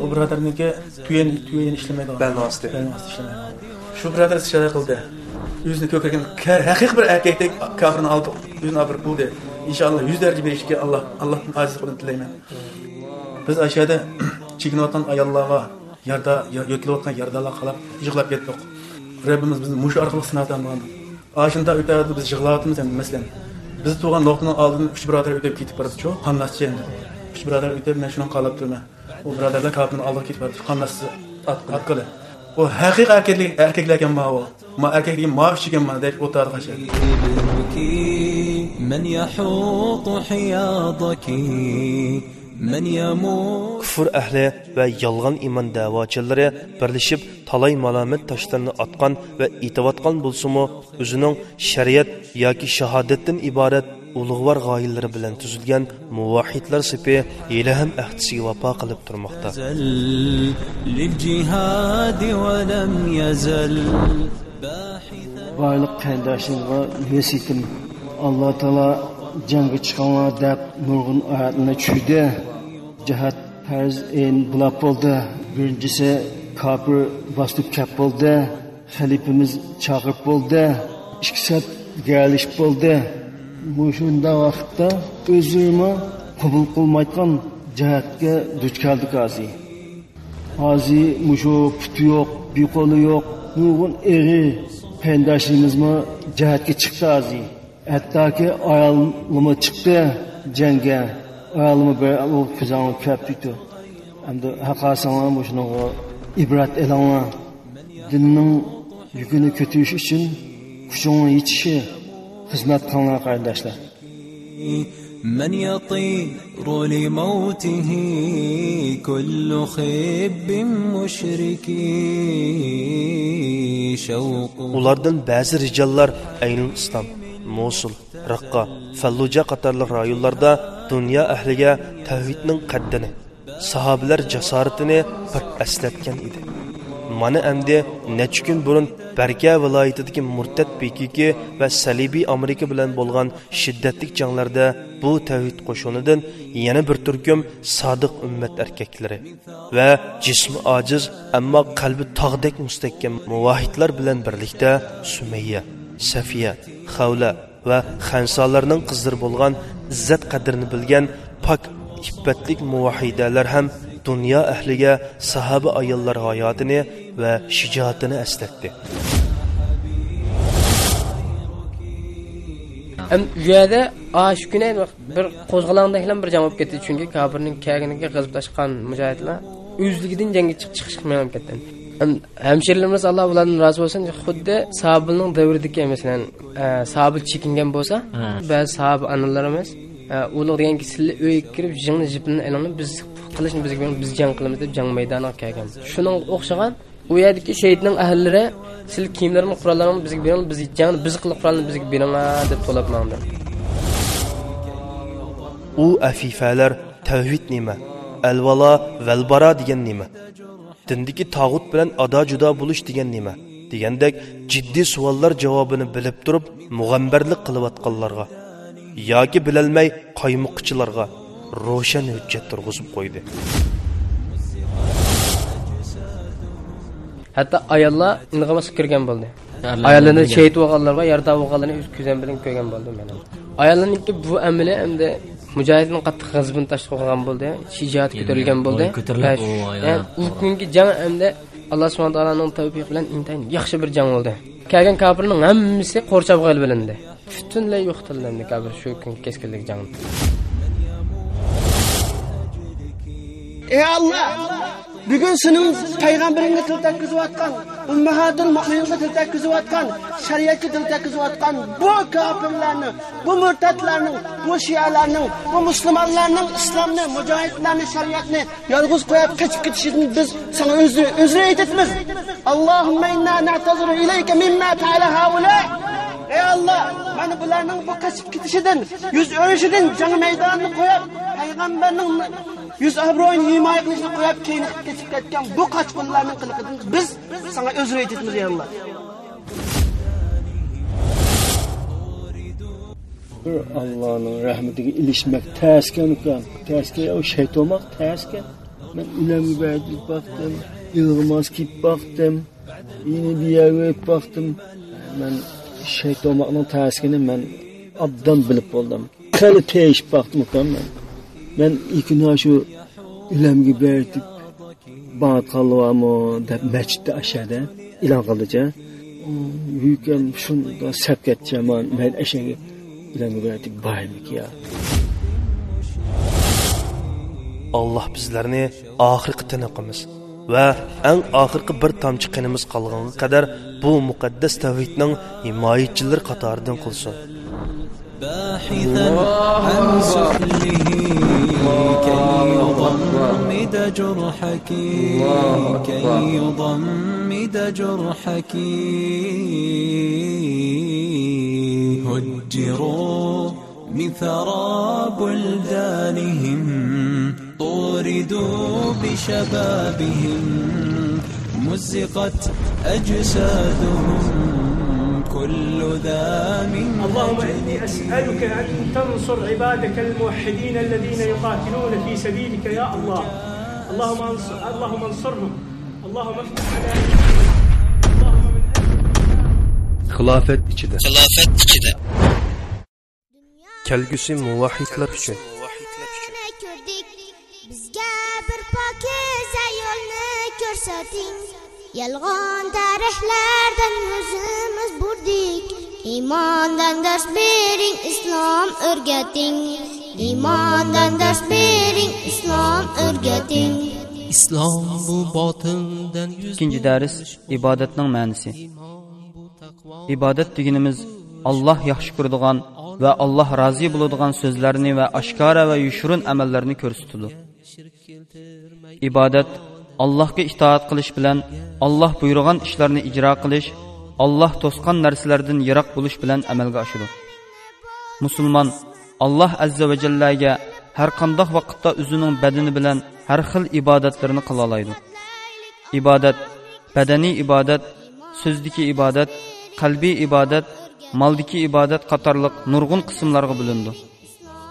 u birodarniki tuyan tuyan ishlamaydi. Balnosti ishlamaydi. Shu birodar shara qildi. O'zini ko'kragan haqiqiy bir erkakdek kofirni olib o'zini olib bir qildi. Inshaalloh yuz daraja berishga alloh allohdan ojiz qilib tilayman biz ashada chekinayotgan ayollarga yarda yo'tilayotgan yardalar qalab yig'lab ketdik rabbimiz bizni mushu orqali sinovdan bo'ldi ashunda o'tadi biz yig'layapmiz endi masalan biz tug'an nuqtaning oldidan uch birodar o'tib ketib bordi qonnaschi endi uch birodar o'tib man shuni qalab turman u birodarlar kofirni oldiga ketib bordi qonnasi atqili u haqiqiy erkaklik erkaklar ekan ma u ma erkaklik ma ish ekan ma deb o'tardi qashadi يبكي من يحوط حياضك من يموت kufr ahli va yolg'on iymon da'vochilari birlashib talay malomat toshlarini otgan va etayotgan bo'lsimi o'zining shariat yoki shahodatdan iborat ulug'vor g'oyalari bilan tuzilgan muvahhidlar sipi hali ham ahdisiga vafo qilib turmoqda زل للجهاد ولم يزل barliq qarindoshimga nasiyatim alloh taolo jangga chiqinglar deb nurg'un oyatlarni tushirdi jihat farz en bular bo'ldi birinchisi kofir bosib kap bo'ldi xalifamiz chaqirib bo'ldi ikki soat galish bo'ldi shunda vaqtda o'zimni qabul qilmayotgan jihatga duch keldik hozir hozir mushu puti yo'q bir qo'li yo'q nurg'un eri qarindoshimizmi jihatga chiqdi hozir hattoki ayolimi chiqdi jangga ayolimi bir ko'zangni ko'rib tuydi endi haqasanglar shunaqa ibrat elanglar dinning yukini ko'tarish uchun kuchingni yetishi xizmat qilinglar qarindoshlar من يطير لموته كل خب مشرك شوق ulardan ba'zi rijallar aynul islom mosul raqqa falluja qatorliq rayonlarda dunyo ahliga tavhidning qaddini sahobalar jasoratini bir eslatgan edi. Mana endi necha kun burun barka viloyatidagi murtad bekiki va salibiy amerika bilan bo'lgan shiddatli janglarda bu tavhid qo'shunidan yana bir turkum sodiq ummat erkaklari va jismi ojiz ammo qalbi tog'dek mustahkam muvahidlar bilan birlikda sumayya safiya xavla va xansolarning qizlari bo'lgan izzat qadrini bilgan pok ibbatlik muvahidalar ham dunyo ahliga sahoba ayollar hayotini va shijoatini eslatdi uyada aş güne bir qo'zg'alangdan bir jam bo'lib ketdi. Chunki kabirning kaginiga g'azab tashqan mujohidlar o'zligidan jangga chiqib chiqishmayolib ketdi. Hamshirlarimiz alloh ulardan rozi bo'lsin xuddi sabilning davridagi masalan sabil chekingan bo'lsa ba'zi sahoba analarimiz ular deganki sizlar uyga kirib jingni jipini ilinib biz qilishni bizga biz jang qilamiz deb jang maydoniga kelgan. Shuning o'xshagan u yerdagi shahidning ahllari siz kiyimlarimni qurollarimni bizga bering biz jangni biz qilib qurolni bizga beringlar deb to'lab mandi u afifalar tavhid nima alvalo degan nima? Dindagi tog'ut bilan ado judo bo'lish degan nima? Degandek jiddiy savollar javobini bilib turib mug'ambarlik qilayotganlarga yoki bilolmay qaymoqchilarga ro'shan hujjat turg'izib qo'ydi. Hatto ayollar inig'amasga kirgan bo'ldi. Ayollarni shahid bo'lganlarga yarda bo'lganlarni o'z ko'zim bilan ko'rgan bo'ldim men ayollarniki bu amali endi mujohidni qattiq g'azbini tashlab qo'ygan bo'ldi shijoat ko'tarilgan bo'ldi. u kungi jang endi alloh subhana taoloning tavfiqi bilan intayin yaxshi bir jang bo'ldi. Kelgan kofirning hammasi qo'rchab qolib bilindi butunlay yo'q qilindi kofir shu kun keskinlik jang ey Allah bugun sening payg'ambaringga til tekkizayotgan ummahatul mo'minga til tekkizayotgan shariatga til tekkizayotgan bu kofirlarni bu murtadlarning bu shiyalarning bu musulmonlarning islomni mujohidlarni shariatni yolg'iz qo'yib qochib ketishidan biz sana o'zri o'zri aytamiz allohumma inna na'taziru ilayka mimma fa'ala haula. Ey Allah mana bularning bu qochib ketishidan yuz o'rishidan jang maydonini qo'yib payg'ambarning yuz obro'yini himoya qilishni qo'yib keyin ketib ketgan bu qochqinlarning qiliqidan biz sanga o'zr aytamiz ey alloh allohning rahmatiga ilishmak taskan ukan taskan shayt olmoq taskan man ulamga baytilib boqdim ilg'imos kiyib boqdim ini diyaga boqdim man shayt olmoqning taskini man obdan bilib bo'ldim hali teyishib boqdim ukan man Ben ilk gün şu ülemgi verdik. Bana kalıvamı dep meçhide aşağıda ilan kalıca. Yükem şunda sepket ceman ben eşeği ilan verdik baylık ya. alloh bizlarni oxirgi tiniqimiz va eng oxirgi bir tomchi qinimiz qolganga qadar bu muqaddas tavhidning himoyachilari qatoridan qilsin باحثا عن سفله كي يضمد جرحك كي يضمد جرحك. هجروا من ثرى بلدانهم طوردوا بشبابهم. مزقت أجسادهم كل ذا من اللهم إني أسألك أن تنصر عبادك الموحدين الذين يقاتلون في سبيلك يا الله. اللهم انصر اللهم انصرهم اللهم افتح على xilofat ichida xilofat ichida kelgusi muvahhidlar uchun ko'rdik bizga bir pokiza yo'lni ko'rsating Yalg'on tarixlardan o'zimiz burdik iymondan dars bering islom o'rgating Iymondan dars bering islom o'rgating. Islom bu botildan yuz ikkinchi dars ibodatning ma'nisi. Ibodat deganimiz alloh yaxshi ko'radigan va alloh rozi bo'ladigan so'zlarni va oshkora va yushurun amallarni ko'rsatadi. Ibodat allohga itoat qilish bilan alloh buyurgan ishlarni ijro qilish alloh to'sqan narsalardan yiroq bo'lish bilan amalga oshadi. Musulmon alloh azza va jallaga har qandoq vaqtda o'zining badani bilan har xil ibodatlarni qila oladi ibodat badaniy ibodat so'zdiki ibodat qalbiy ibodat moldiki ibodat qatorliq nurg'un qismlarga bo'lindi.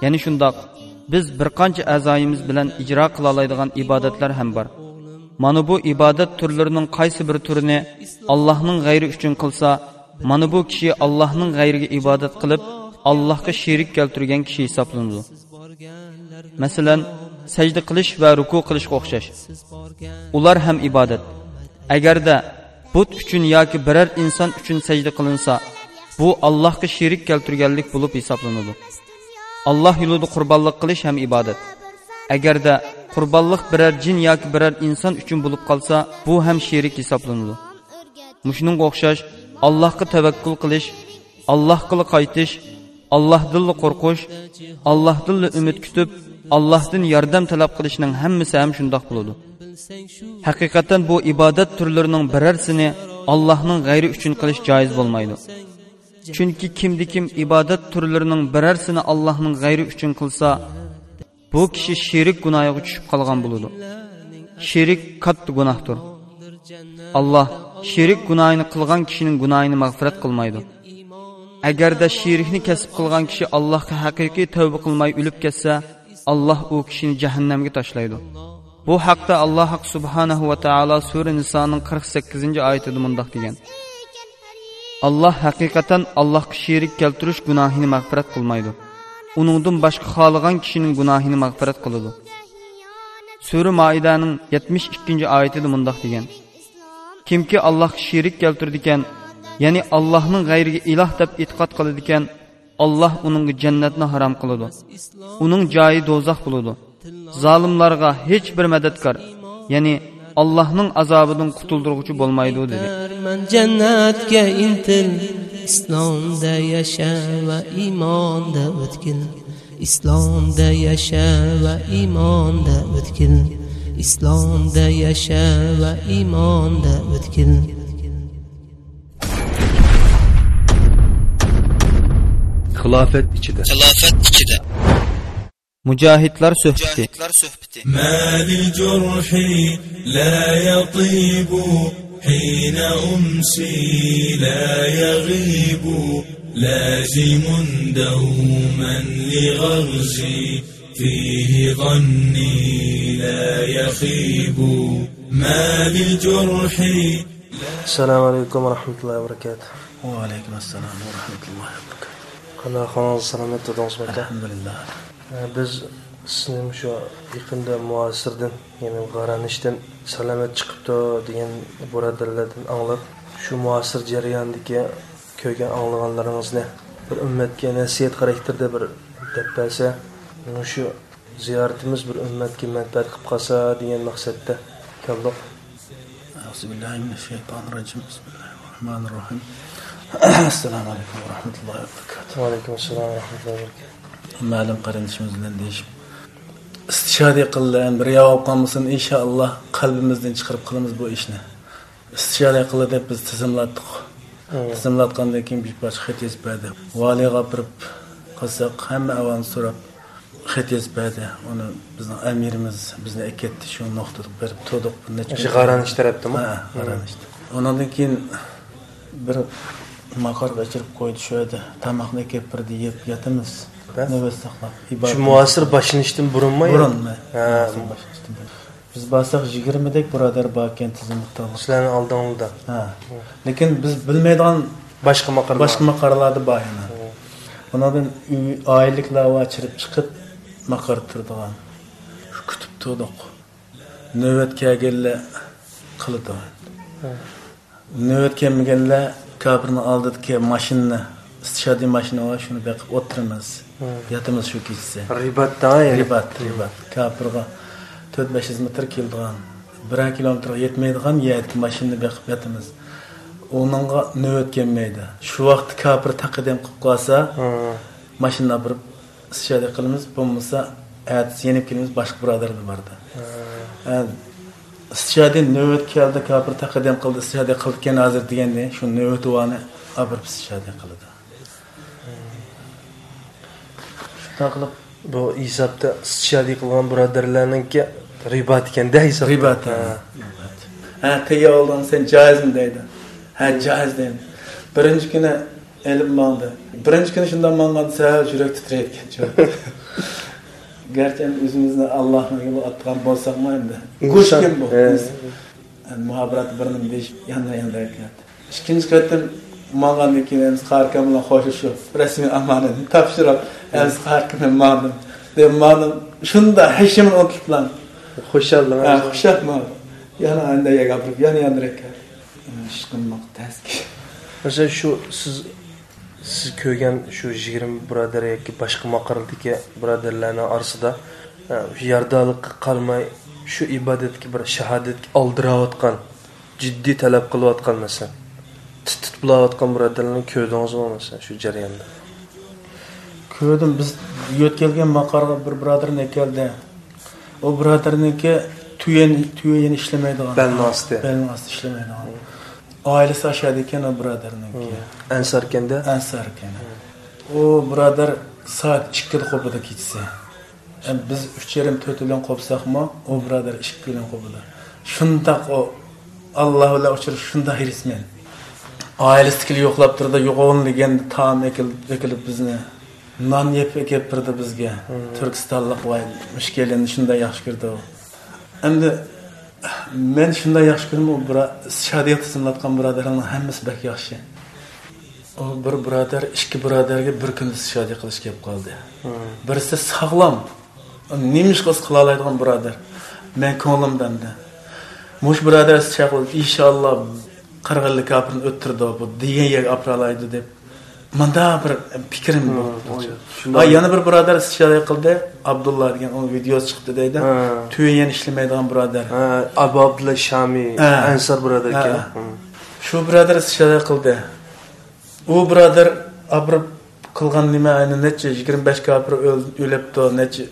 Ya'ni shundoq biz bir qancha a'zoyimiz bilan ijro qila oladigan ibodatlar ham bor. Mana bu ibodat turlarining qaysi bir turini allohning g'ayri uchun qilsa mana bu kishi allohning g'ayriga ibodat qilib allohga sherik keltirgan kishi hisoblanadi. Masalan sajda qilish va ruku qilishga o'xshash. Ular ham ibodat. Agarda but uchun yoki biror inson uchun sajda qilinsa bu allohga sherik keltirganlik bo'lib hisoblanadi. Alloh yo'lida qurbonlik qilish ham ibodat. Agarda qurbonlik biror jin yoki biror inson uchun bo'lib qolsa bu ham sherik hisoblanadi. Mushunga o'xshash allohga tavakkul qilish allohga qaytish allohdin qo'rqish allohdin umid kutib allohdan yordam talab qilishning hammasi ham shundoq bo'ladi. Haqiqatan bu ibodat turlarining birarsini allohning g'ayri uchun qilish joiz bo'lmaydi. Chunki kimdi kim ibodat turlarining birarsini allohning g'ayri uchun qilsa bu kishi sherik gunohiga tushib qolgan bo'ladi. Sherik katta gunohdir. Alloh sherik gunohini qilgan kishining gunohini mag'firat qilmaydi. Agarda sherikni kasb qilgan kishi allohga haqiqiy tavba qilmay o'lib ketsa alloh u kishini jahannamga tashlaydi bu haqda alloh subhanahu va taolo sura nisoning qirq sakkizinchi oyatida mundoq degan. Alloh haqiqatan allohga sherik keltirish gunohini mag'firat qilmaydi. Uningdan boshqa xohlagan kishining gunohini mag'firat qiladi. Sura maidaning yetmish ikkinchi oyatida mundoq degan. Kimki allohga sherik keltirdi ekan ya'ni allohning g'ayriga iloh deb e'tiqod qiladigan olloh alloh uningga jannatni harom qiladi. Uning joyi do'zax bo'ladi. Zolimlarga hech bir madadkor ya'ni allohning azobidan qutuldirg'uchi bo'lmaydi dedi. Jannatga intil islomda yasha va iymonda o'tkil. Islomda yasha va iymonda o'tkil. Islomda yasha va iymonda o'tkil. Xilofat ichida. xilofat ichida. Mujohidlar suhbati ما للجرح لا يطيب حين أمسي لا يغيب لازم دوما لغرزي فيه ظني لا يخيب. ما للجرح السلام عليكم ورحمة الله وبركاته. وعليكم السلام ورحمة الله وبركاته. qanday ahvolingiz salomat edingizmi aka alhamdulillah biz sizni shu yaqinda muasirdan ya'ni g'aranishdan salomat chiqibdi degan birodarlardan anglab shu muasir jarayondagi ko'rgan anglaganlaringizni bir ummatga nasihat xarakterda bir deb bersa shu ziyoratimiz bir ummatga manfaat qilib qolsa degan maqsadda keldik أعوذ بالله من الشيطان الرجيم بسم الله الرحمن الرحيم assalomu alaykum va rahmatullohi va barakatuh. Va alaykum assalom va rahmatullohi va barakatuh. Ma'lum qarindishimizdan deyishib istishodi qildi bir riyo bo'lib qolmasin inshaalloh qalbimizdan chiqarib qilamiz bu ishni. Istishoda qildi deb biz tizimladik tizimlatgandan keyin bir boshqa xat yozib berdi. Valiyga birib qilsak hamma avvalni so'rab xat yozib berdi. Uni bizni amirimiz bizni aketdi shu nuqtada berib turdik g'aranish tarafdami? Ha g'aranish undan keyin bir maqor o'chirib qo'ydi shu yerda tomoqni keltirdi yeb yotamiz navbat saqlab shu muasir boshlanishdan burunmi? Burunmi? Biz borsak yigirmadek birodar bor ekan tizimda sizlarni oldingizda ha. Lekin biz bilmaydigan boshqa maqarlar boshqa maqarlarda bor yana. Ulardan uy oyliklar ochirib chiqib maqar turdigan. Kutib turdik navbat kelganlar qildi. Navbat kelmaganlar kofirni oldidagi mashinani istishodiy mashina bor shuni beqib o'tiramiz yotamiz shu kechasi. Ribatda ribat ribat. Kofirga to'rt besh yuz metr keladigan bir kilometrga yetmaydigan yerga mashinani beqib yotamiz. Uningga navbat kelmaydi shu vaqt kofir taqdim qilib qolsa mashina olib istishodi qilamiz. Bo'lmasa ertasi yenib kelamiz boshqa birodarlar borda istishodi navbat keldi kofir taqdim qildi istishodi qilgan hozir deganda shu navbat vani olib istishodi qiladi shunday qilib bu hisobda istishodi qilgan birodarlarniki ribat ekanda hisob ribat ha. qiya oldin sen joizmi deydi ha joiz deydi birinchi kuni ilm mangdi birinchi kuni shundan manganda sal yurak titrayotgan garchi o'zimizni yo'li otgan bo'lsakmi endi? Go'shtkim bu muhabbat birini besh yanda yanda etyapti ikkinchi qatim mangandan keyin qarkam bilan xo'shishib rasmiy amanatni topshirib qarkam mandim. Deb mandim. Shunda hishimni o'tiblan xushaldimi xushaldman yana anda gapirib yana yandirak ish qilmoq taski. Masalan shu siz siz ko'rgan shu yigirma birodar yoki boshqa maqardagi birodarlarni orasida shu yardolikqa qolmay shu ibodatga bir shahodatga oldirayotgan jiddiy talab qilayotgan masalan tutib bulayotgan birodarlarni ko'rdingizmi masalan shu jarayonda? Ko'rdim biz yo'tkelgan maqarga bir birodarni keldi. U birodarniki tuyen tuyen ishlamaydigan. Belni osti belni osti ishlamaydigan oilasi ashadi ekan u birodarniki. Ansar ekanda? Ansar ekan. U birodar soat ikkida qo'pida kechsa. Biz uch yarim to'rt bilan qo'psakmi u birodar ikki bilan qo'pida shundoq u alloh bilan uchrashib shundoq hirismen oilasinikini yo'qlab turdi yo'g'on deganda taom ekilib bizni. Non yeb kelib turdi bizga. Turkistonlik voy mushkelini shunday yaxshi ko'rdi u. Endi men shunday yaxshi ko'raman u shodiyat tizimlatgan birodarlarni hammasi bak yaxshi. U bir birodar ikki birodarga bir kunda shodiy qilish kelib qoldi. Birisi sog'lom nima ish qilsa qila oladigan birodar. Men ko'nglimdanda mush birodar inshaalloh qirq yillik kofirni o'ttirdi bu degan yerga olib deb manda bir fikrim bor. yana bir birodar istishora qildi. Abdulla degan uni videosi chiqdi deydi. Tuyen ishlamaydigan birodar. Abu abdulla shamiy ansar birodar ekan. Shu birodar istishora qildi. U birodar abrib qilgan nima necha yigirma besh kofir o'libdi necha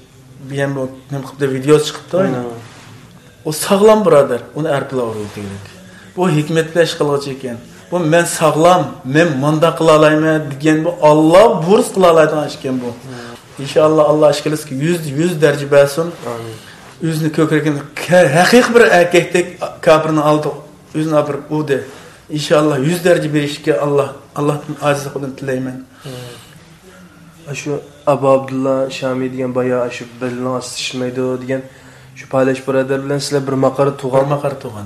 buyan bu nima qilibdi videosi chiqibdi u sog'lom birodar. Uni arpilab bu hikmatli ish qilg'uchi ekan bu men sağlam, men manda kılalayma degen bu Allah burs kılalaydan aşken bu. Hmm. İnşallah Allah aşkınız ki yüz, yüz derece belsin. Amin. Yüzünü kökrekini, hakik bir erkeklik kabrini aldı, yüzünü apırıp uğdu. İnşallah yüz derece bir işki Allah, Allah'ın aziz kulunu dileymen. Hmm. Şu Abu Abdullah Şami degan bayağı şu belini asışmaydı degan şu paylaş brother bilen sizler bir makara tuğan. Bir makara tuğan.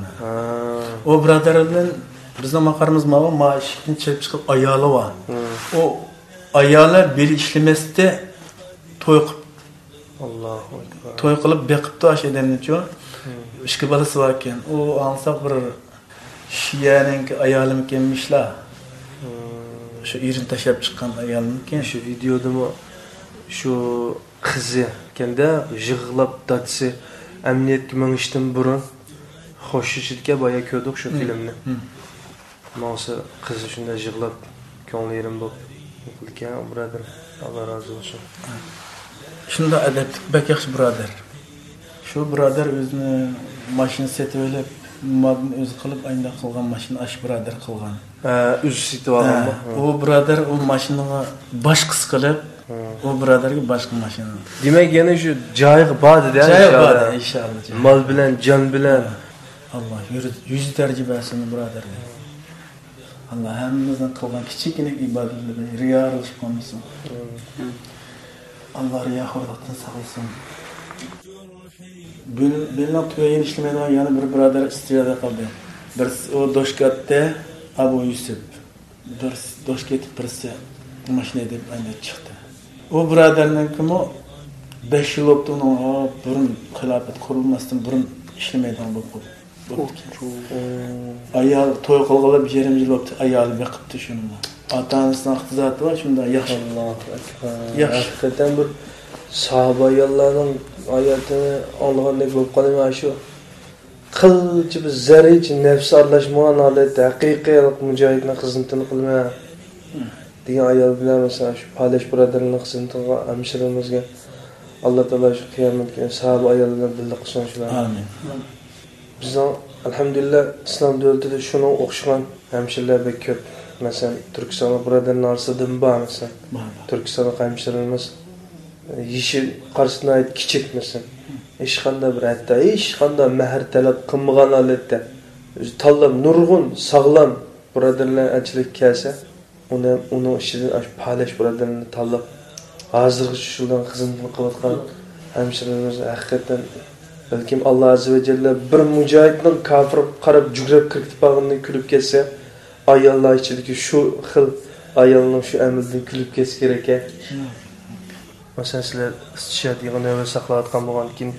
O brother bilen bizde makarımız var ma işini çekip çıkıp ayalı var. Hmm. O ayalar bir işlemesde toy kılıp Allahu Ekber. Toy kılıp bekip taş şey edemni diyor. Hmm. Işkı balası varken o ansa bir Şiyanın ayalı mükemmişler. Hmm. Şu irin taşıp çıkan ayalı mükemmel. Şu videoda mı şu kızı kendi yığılap tatsı emniyet mengiştim burun. Hoş işitke bayağı köydük şu filmini. Hmm. Мен осы қыз үшін де жығылып, көңілдерім болып үлкен бұрадыр. Алла разы болсын. Шында әдептік бәк яқшы бұрадыр. Şu бұрадыр өзіні машина сетіп өліп, madın özü kılıp aynı kılgan maşını aş brader kılgan. Ee, özü sitip algan mı? O brader o maşınına baş kıs kılıp o brader gibi başka maşını. Demek yani şu cayıq badı der cayıq inşallah. Badı inşallah. Mal bilen, can bilen. Allah yürü, yüz derece versin braderler alloh hammamizdan qilgan kichikina ibodatlardan riyolik qolmasin alloh riyoxo'rlikdan saqlasin bilan tuyayin ishlamaydigan yana bir birodar istiyoda qildi bir u doshkatda abu yusuf. Bir doshkatda birisi mashina deb chiqdi u birodarni kimi besh yil bo'libdi uni burun xilofat qurilmasdan burun ishlamaydigan bo'lib qoldi ayol to'y qilg'ilib bir yarim yil bo'libdi ayoli beqibdi shuni ota onasidan iqtizoti bor shunda yaxshi yaxshi haqiqatan bir sahoba ayollarning hayotini olgandek bo'lib qolaman shu qilchi bir zarracha nafsi aralashmagan holatda haqiqiy mujohidni xizmatini qilma degan ayol bilan masalan shu palash birodarlarni xizmatini qilgan hamshiramizga alloh taolo shu qiyomat kuni sahoba ayol bilan birga qilsin shularni amin bizden elhamdülillah İslam dövlətində şuna oxşayan həmşirlər də çox. Məsələn, Türkistanlı buradan narsadım var məsələn. Türkistanlı həmşirlərimiz e, yeşil qarşısına ait kiçik məsələn. Heç qanday bir hətdə, heç qanday məhər tələb qılmagan halətdə nurgun, sağlam buradanlar ənclik gəlsə, onu onun işidən paylaş buradanını tanlab hazırki şundan xizmətini qılıb həmşirlərimiz həqiqətən balkim alloh azza va jalla bir mujohidning kofir qarab jugrab qolganidan kulib ketsa ayollar ichidagi shu xil ayolning shu amalidan kulib ketsa kerak ekan masalan sizlar istishad yig'ini saqlayotgan bo'lgandan keyin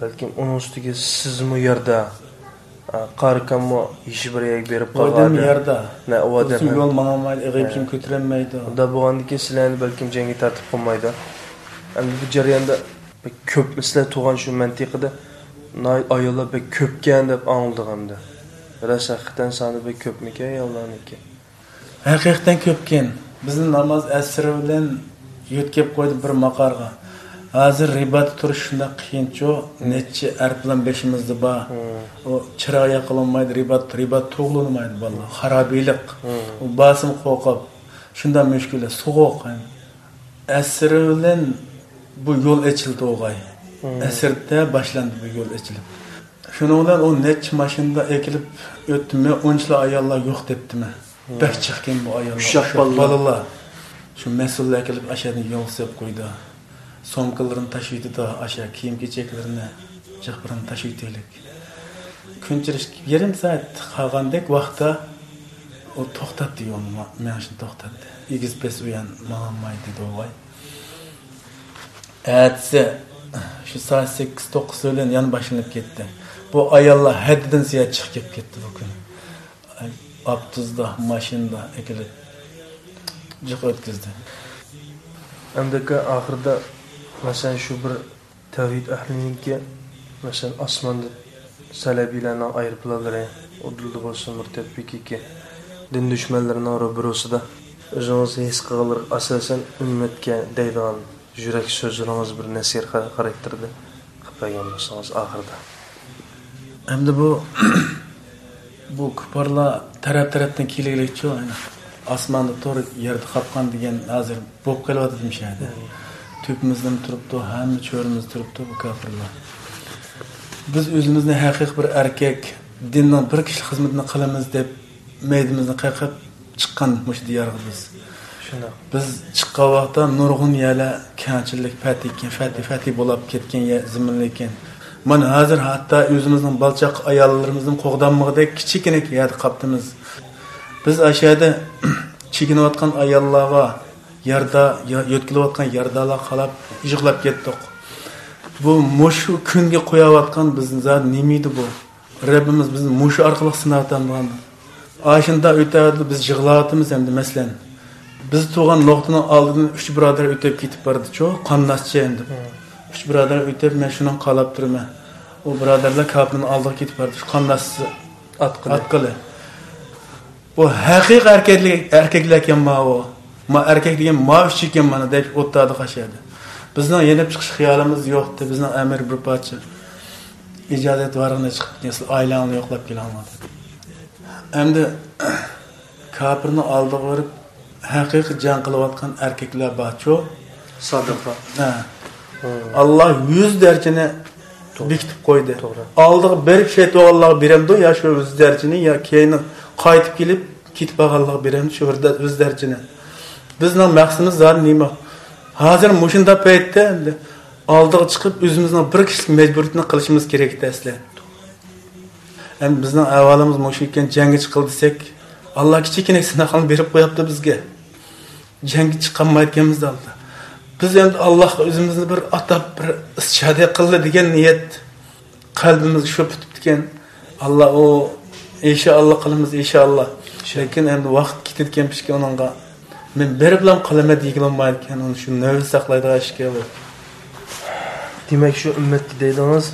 balkim uni ustiga sizmi yerda qarikanmi ishi bir yak berib odam yerda. Na u odam yo'l manamaydi ig'ib kim ko'tarolmaydi unda bo'lgandan keyin sizlarni balkim jangga tartib qilmaydi endi bu jarayonda ko'p sizlar tug'an shu mantiqada ayollar bir ko'pkan deb angladik hamda rost haqiqatan soni bir ko'pmikan ayollarniki haqiqatan ko'pkan bizni namoz asri bilan yo'tkab qo'ydi bir maqarga hozir ribat turish shundoq qiyinchu necha ar bilan beshimizda bor u chiroq yoqilolmaydi ribat ribat tug'ilolmaydi bolalar xarobiylik u bosim qo'rqib shunday mushkula sovuq asri bilan bu yo'l ochildi o'g'ay. Asrda boshlandi bu yo'l ochilib shuning bilan u necha mashinada ekilib o'tdimi unchalar ayollar yo'q debdimi? Bak chiqqan bu ayollar. Bolalar. shu mas'ullar kelib ashani yo'l solib qo'ydi. Somkalarini tashlaydida asha kiyim kechaklarini jihbirini tashlaydilik kunchirish yarim soat qolgandek vaqtda u to'xtatdi yo'lni mana shuni to'xtatdi. Egiz pes u yan manolmaydi dedi Ertesi şu saat 8-9 söylen yan başlanıp gitti. Bu ayalla hedden siya çıkıp gitti bugün. Abduzda, maşında ekilip cık ötküzdü. Emdeki ahırda mesela şu bir tevhid ehlininki mesela asmanda selebilerine ayrıplaları oduldu olsun mürtebbi ki din düşmanlarına oraya bürosu da özünüzü his kılır asasen ümmetke deydiğin yurak so'zlaringiz bir nasiha xarakterida qilib bergan bo'lsangiz oxirida. Endi bu bu kuparlar taraf tarafdan kelaylikchu osmonda to'g'ri yerda qolgan degan hozir bo'lib qelyapti demishadi tubimizdan turibdi hamma cho'rimiz turibdi bu kofirlar biz o'zimizni haqiqiy bir erkak dinning bir kishi xizmatini qilamiz deb maydimizni qayqab chiqqan mush diyorga biz shundoq biz chiqqan vaqtda nurg'un yala kamchilik fati fati fati bo'lib ketgan ya- zimin ekan. Mana hozir hatto o'zimizning balchaq ayollarimizni qo'g'danmig'idek kichikina yadi qaptimiz. Biz ashada chekinayotgan ayollarga yarda yo'tkilayotgan yardalar qarab yig'lab ketdik. Bu mushu kunga qo'yayotgan bizni nima edi bu? Rabbimiz bizni mushu orqali sinayotgan ashunda o'tadi biz yig'layotimiz endi masalan. Biz tug'an nuqtani oldidan uch birodar o'tib ketib bordichu qonnaschi endi. Uch birodar o'tib men shuni qalab turman. U birodarlar kofirni oldiga ketib bordi qonnasi atqili bu haqiqiy erkaklik erkaklar ekan ma u. Ma erkak degan ma uch ekan mana deb o'tadi qashadi bizning yenib chiqish xiyolimiz yo'qdi bizning amir bir parcha ijozat varig'ini chiqib oilangni yo'qlab kelolmadi endi kofirni oldiga borib haqiqiy jang qilayotgan erkaklar borchu sodiqlar. Ha. Alloh yuz darajani bekitib qo'ydi. Oldiga berib shaytonlarga beramdi yo shu yuz darajani yo keyin qaytib kelib ketib qolganlarga beramdi shu bir yuz darajani bizning maqsadimiz zor nima? Hozir mushunda paytda oldiga chiqib o'zimizning bir kishilik majburiyatni qilishimiz kerak asli endi bizning avvalimiz mushu ekan jangga chiqil desak alloh kichikina sinaqani berib qo'yapti bizga jangga chiqolmayotganmiz alda biz endi allohga o'zimizni bir atab bir ishada qildi degan niyat qalbimizga shu bitib ekan alloh u inshaalloh qilamiz inshaalloh lekin endi vaqt ketayotgan pishga unga men berib bilan qilaman deyilolmaydi ekan uni shu navbat saqlaydigan ishga demak shu ummatga deydingiz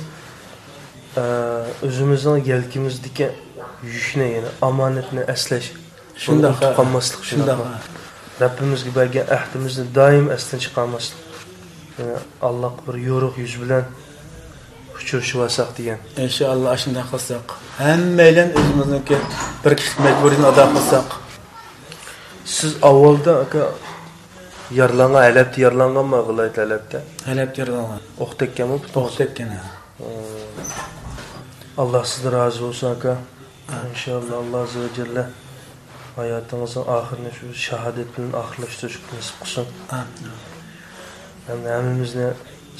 o'zimizning yelkamizdagi yukni ya'ni omonatni aslash Shundoq, qolmaslik shundoq. Rabbimizga bergan ahdimizni doim esdan chiqarmaslik yani alloh bir yo'riq yuz bilan uchrashib olsak degan inshaalloh shunday qilsak hammaylar o'zimizniki bir kishi majburiyni ado qilsak siz avvalda aka yaralangan halabda yaralanganmi viloyat halabda halabda yaralangan o'q tekkanmi o'q tekkan alloh sizdan rozi bo'lsin aka. İnshaalloh alloh azza va jalla hayotingizning oxirini shu shahodat bilan oxirlashtirishni nasib qilsin hamda hammamizni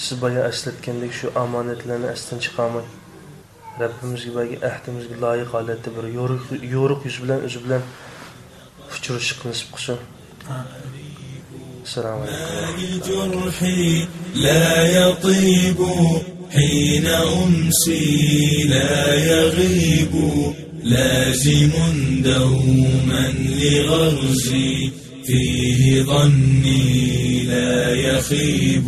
siz boya eslatgandek shu omonatlarni esdan chiqarmay rabbimizga bergan ahdimizga loyiq holatda bir yo'riq yo'riq yuz bilan o'zi bilan uchrashishni nasib qilsin assalomu alaykum جرحي لا يطيب حين أمسي لا يغيب لازم دوما لغرزي فيه ظني لا يخيب.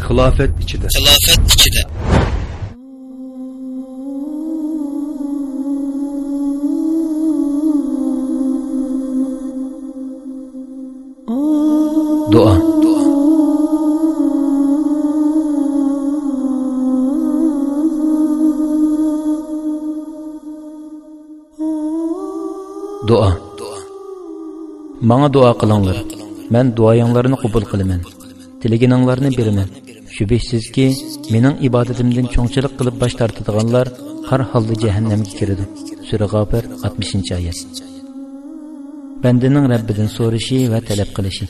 خلافة جدا خلافة جدا دعا manga duo qilinglar man duoyinglarni qabul qilaman tilagininglarni beraman shubhasizki mening ibodatimdan cho'ngchilik qilib bosh tortadiganlar har holda jahannamga kiradi sura g'ofir 60 oyat bandaning rabbidan so'rashi va talab qilishi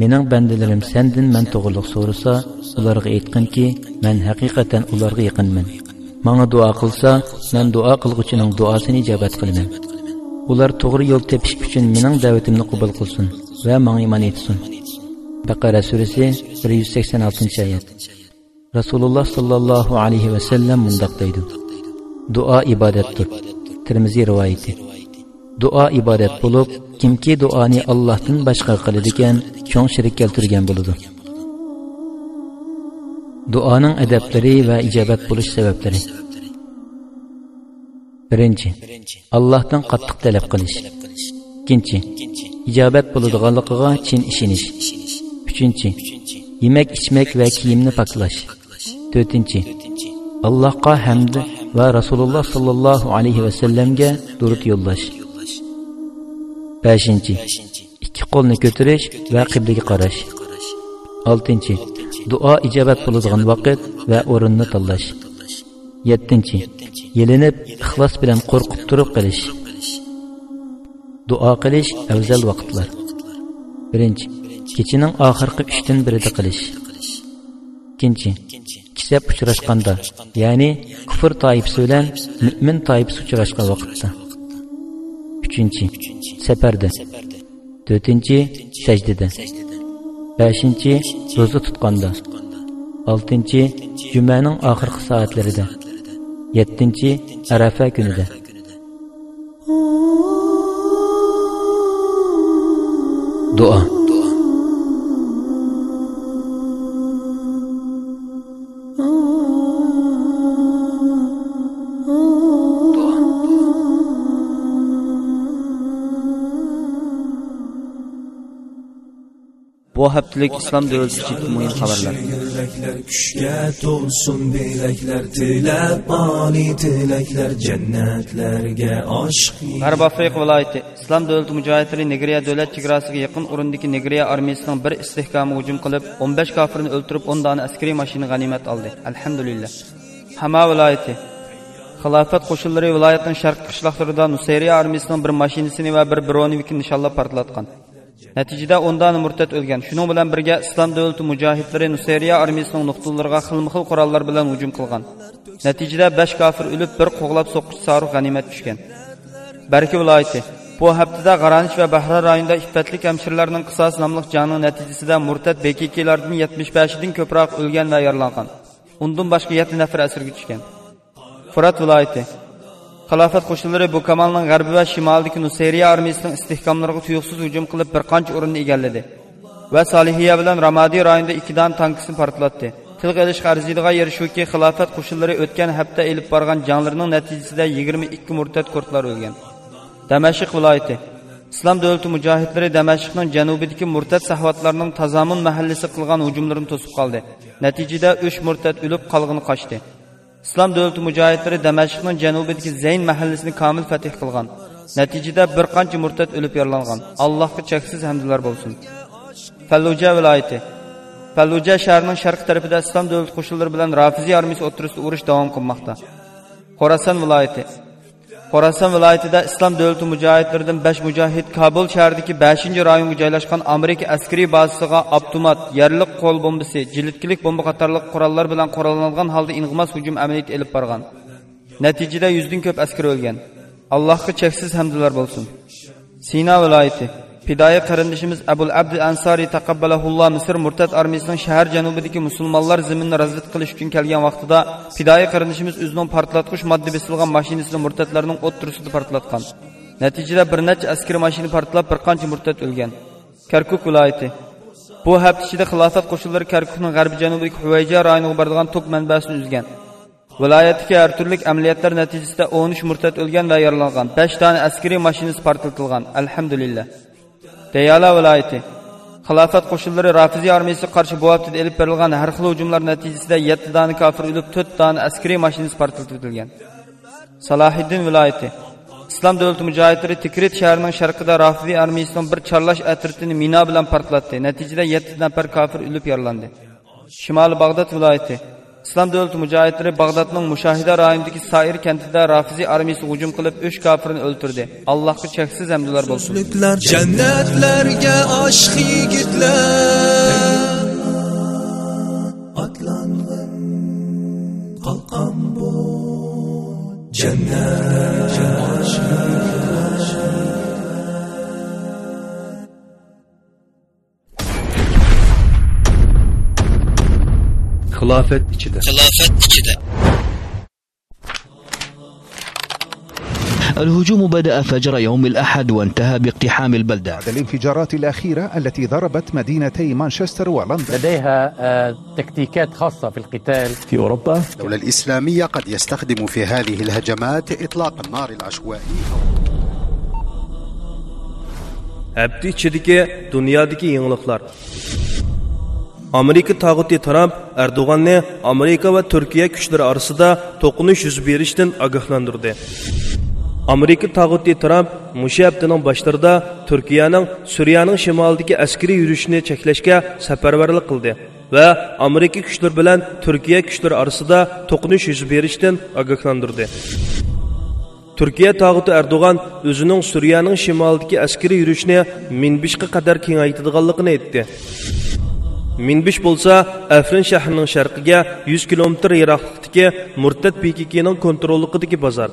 mening bandalarim sendin man to'g'riliq so'rasa ularga aytqinki man haqiqatan ularga yaqinman manga duo qilsa man duo qilg'uchining duosini ijobat qilaman ular to'g'ri yo'l tepish uchun mening da'vatimni qabul qilsin va manga iymon etsin. Baqara surasi 186 oyat. Rasululloh sollallohu alayhi vasallam mundoq deydi. Duo ibodatdir. Termiziy rivoyati. Duo ibodat bo'lib kimki duoni allohdan boshqa qiladigan cho'ng shirik keltirgan bo'ladi. Duoning adablari va ijobat bo'lish sabablari. Birinchi allohdan qattiq talab qilish. Ikkinchi ijobat bo'ladiganligiga chin ishonish uchinchi yemak ichmak va kiyimni poklash to'rtinchi allohga hamd va rasululloh sollallohu alayhi vasallamga durud yo'llash. Beshinchi ikki qo'lni ko'tarish va qiblaga qarash. oltinchi duo ijobat bo'ladigan vaqt va o'rinni tanlash yettinchi yelinib ixlos bilan qo'rqib turib qilish. Duo qilish afzal vaqtlar. Birinchi kechaning oxirgi uchdan birida qilish. Ikkinchi kisab uchrashganda ya'ni kufr toifasi bilan mo'min toifasi uchrashgan vaqtda. Uchinchi safarda. To'rtinchi sajdada. Beshinchi ro'za tutganda oltinchi jumaning oxirgi soatlarida. Yettinchi arafa kunida. Duo. Haftalik islom davlati uchun muhim xabarlar. Kuchga to'lsin bilaklar tilab oliy tilaklar jannatlarga oshiq g'arb afrika viloyati islom davlati mujohidlari negriya davlat chegarasiga yaqin o'rindagi negriya armiyasining bir istehkomi hujum qilib 15 kofirni o'ldirib 10 dona askariy mashina g'animat oldi. Alhamdulillah. Hama viloyati xilofat qo'shinlari viloyatning sharqiy qishloqlarida nusayriya armiyasining bir mashinasini va bir bronevikni nishonlab portlatgan natijada o'ndan murtad o'lgan. Shuning bilan birga islom davlati mujohidlari nusayriya armiyasining nuqtalariga xilma xil qurollar bilan hujum qilgan. Natijada besh kofir o'lib bir qo'g'lab so'qqish soruq g'animat tushgan. Barka viloyati bu haftada g'aranish va bahra rayonida iffatlik hamshirlarning qisos nomli jani natijasida murtad bekikilardan yetmish beshidan ko'proq o'lgan va yaralangan undan boshqa yetti nafar asirga tushgan. Furat viloyati xilofat qo'shinlari bu kamalning g'arbi va shimolidagi nusayriya armiyasining istehkomlariga tuyuqsiz hujum qilib bir qancha o'rinni egalladi va solihiya bilan ramadiy rayonida ikkidan tankisini portlatdi. Tilga ilishga arziydigan yeri shuki xilofat qo'shinlari o'tgan hafta ilib borgan janglarning natijasida yigirma ikki murtad kurdlar o'lgan. Damashq viloyati. Islom davlati mujohidlari damashqning janubidagi murtad sahvatlarning tazamun mahallasi qilgan hujumlarini to'sib qoldi. Natijada uch murtad o'lib qolg'ini qochdi. Islom davlati mujohidlari damashqning janubidagi zayn mahallasini komil fatih qilgan. Natijada bir qancha murtad o'lib yaralangan. Allohga cheksiz hamdlar bo'lsin. Falluja viloyati. Falluja shahrining sharq tarafida islom davlati qo'shinlari bilan rafiziy armiyasi o'tirisida urush davom qilmoqda. Xorason viloyati. Xorason viloyatida islom davlati mujohidlaridan besh mujohid kabul shahridagi beshinchi rayonga joylashgan amerika askariy bazasiga avtomat yarliq qo'l bombasi jilitkilik bomba qatorliq qurollar bilan qurollangan holda ing'imas hujum amaliyoti ilib borgan. Natijada yuzdan ko'p askar o'lgan. Allohga cheksiz hamdlar bo'lsin. Sino viloyati fidoyi qarindishimiz abul abdi ansoriy taqabbalahulloh misr murtad armiyasining shahar janubidagi musulmonlar ziminni razvid qilish uchun kelgan vaqtida fidoyi qarindishimiz o'zining portlatqich modda besilgan mashinasini murtadlarning o'ttirisida portlatgan. Natijada bir necha askar mashina portlab bir qancha murtad o'lgan. Karkuk viloyati. Bu hafta ichida xilofat qo'shinlari karkukning g'arbiy janubidagi huvayja rayoniga boradigan tok manbasini uzgan. Viloyatdagi har turli amaliyotlar natijasida o'n uch murtad o'lgan va yaralangan. Besh dona askariy mashinasi portlatilgan. Alhamdulillah. Deyala viloyati. Xilofat qo'shinlari rafiziy armiyasiga qarshi bu haftada ilib berilgan har xil hujumlar natijasida yetti dona kofir o'lib to'rt dona askariy mashinasi portlatilgan salohiddin viloyati. Islom davlati mujohidlari tikrit shahrining sharqida rafiziy armiyasining bir charlash atritini mino bilan portlatdi. Natijada yetti nafar kofir o'lib yaralandi. Shimoli bag'dod viloyati. Islom davlati mujohidlari bag'dodning mushahida rayonidagi sair kentida rafiziy armiyasi hujum qilib uch kofirni o'ldirdi allohga cheksiz hamdlar bo'lsin. Jannatlarga oshiq yigitlar otlangin qalqon bu xilofat ichida xilofat ichida الهجوم بدأ فجر يوم الأحد وانتهى باقتحام البلدة. بعد الانفجارات الأخيرة التي ضربت مدينتي مانشستر ولندن. لديها آه، تكتيكات خاصة في القتال. في أوروبا. الدولة الإسلامية قد يستخدم في هذه الهجمات إطلاق النار العشوائي. ichidagi dunyodagi yangiliklar. Amerika tog'uti Tramp Erdo'g'anni Amerika va Turkiya kuchlari orasida to'qinish yuz berishdan ogohlantirdi. Amerika tog'uti Tramp mushu haftaning boshlarida Turkiyaning Suriyaning shimolidagi askariy yurishini cheklashga safarbarlik qildi va Amerika kuchlari bilan Turkiya kuchlari orasida to'qinish yuz berishdan ogohlantirdi. Turkiya tog'uti Erdo'g'an o'zining Suriyaning shimolidagi askariy yurishni Minbishga qadar kengaytirganligini aytdi. Minbish bo'lsa, Afrin shahrining sharqiga 100 kilometr yiroqlikdagi murtad PKKning kontrolligidagi bozor.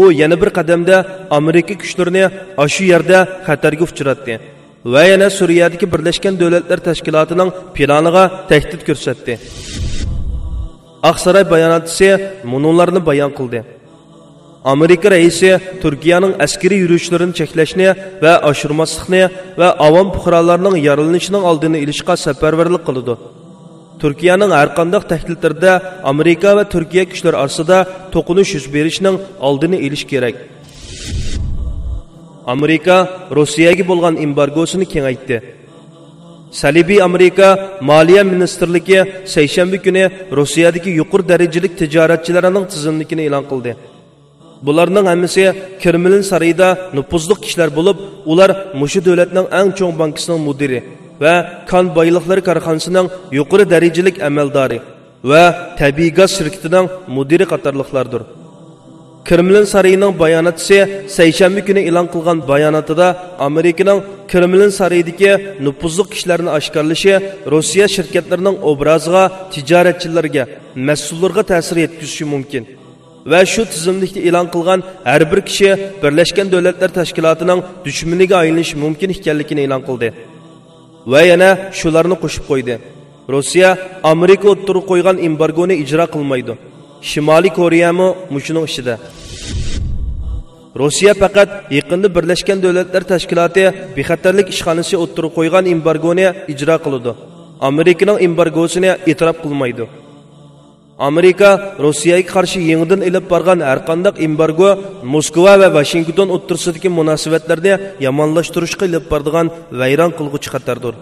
U yana bir qadamda Amerika kuchlarini ashu yerda xatarga uchratdi va yana Suriyadagi Birlashgan Davlatlar Tashkilotining planiga tahdid ko'rsatdi. Aqsaray bayonotchisi munonlarni bayon qildi. Amerika rəisi Türkiyənin əskeri yürüyüşlərini çəkləşni və aşırmaslıqni və avam puxralarının yarılınışının aldığını ilişqa səpərvərlik qılıdı. Türkiyənin hər qandaq təhlillərdə Amerika və Türkiyə gücləri arasında toqunuş yüz verişinin aldığını iliş kerak. Amerika Rusiyaya bolğan embargosunu kengaytdi. Salibi Amerika Maliya Ministerligi seyşənbə günü Rusiyadakı yuqur dərəcəlik ticarətçilərinin tizimlikini elan qıldı. Bularning hammasi kirmilin sarayida nupuzli kishilar bo'lib, ular mushu davlatning eng cho'ng bankisining mudiri va kon boyliqlari korxonasining yuqori darajalik amaldori va tabiiy gaz shirkatining mudiri qatorliqlardir. Kremlin sarayining bayonotchisi seshanba kuni e'lon qilgan bayonotida Amerikaning Kremlin sarayidagi nupuzli kishilarni oshkorlashi Rossiya shirkatlarining obraziga, tijoratchilarga, mas'ullarga ta'sir yetkazishi mumkin. Va shu tizimlikda e'lon qilgan har bir kishi birlashgan davlatlar tashkilotining dushmaniga aylanishi mumkin ekanligini e'lon qildi. Va yana shularni qo'shib qo'ydi. Rossiya amerika o'ttirib qo'ygan embargoni ijro qilmaydi. Shimoliy koreyami mushuning ichida rossiya faqat yaqinda birlashgan davlatlar tashkiloti bexatarlik ishxonasi o'ttirib qo'ygan embargoni ijro qiladi. Amerikaning embargosini e'tirof qilmaydi. Amerika rossiyaga qarshi yangidan ilib borgan har эмбарго embargo moskva va vashington o'ttirsidagi munosabatlarni yomonlashtirishga ilib boradigan vayron qilg'uchi xatardir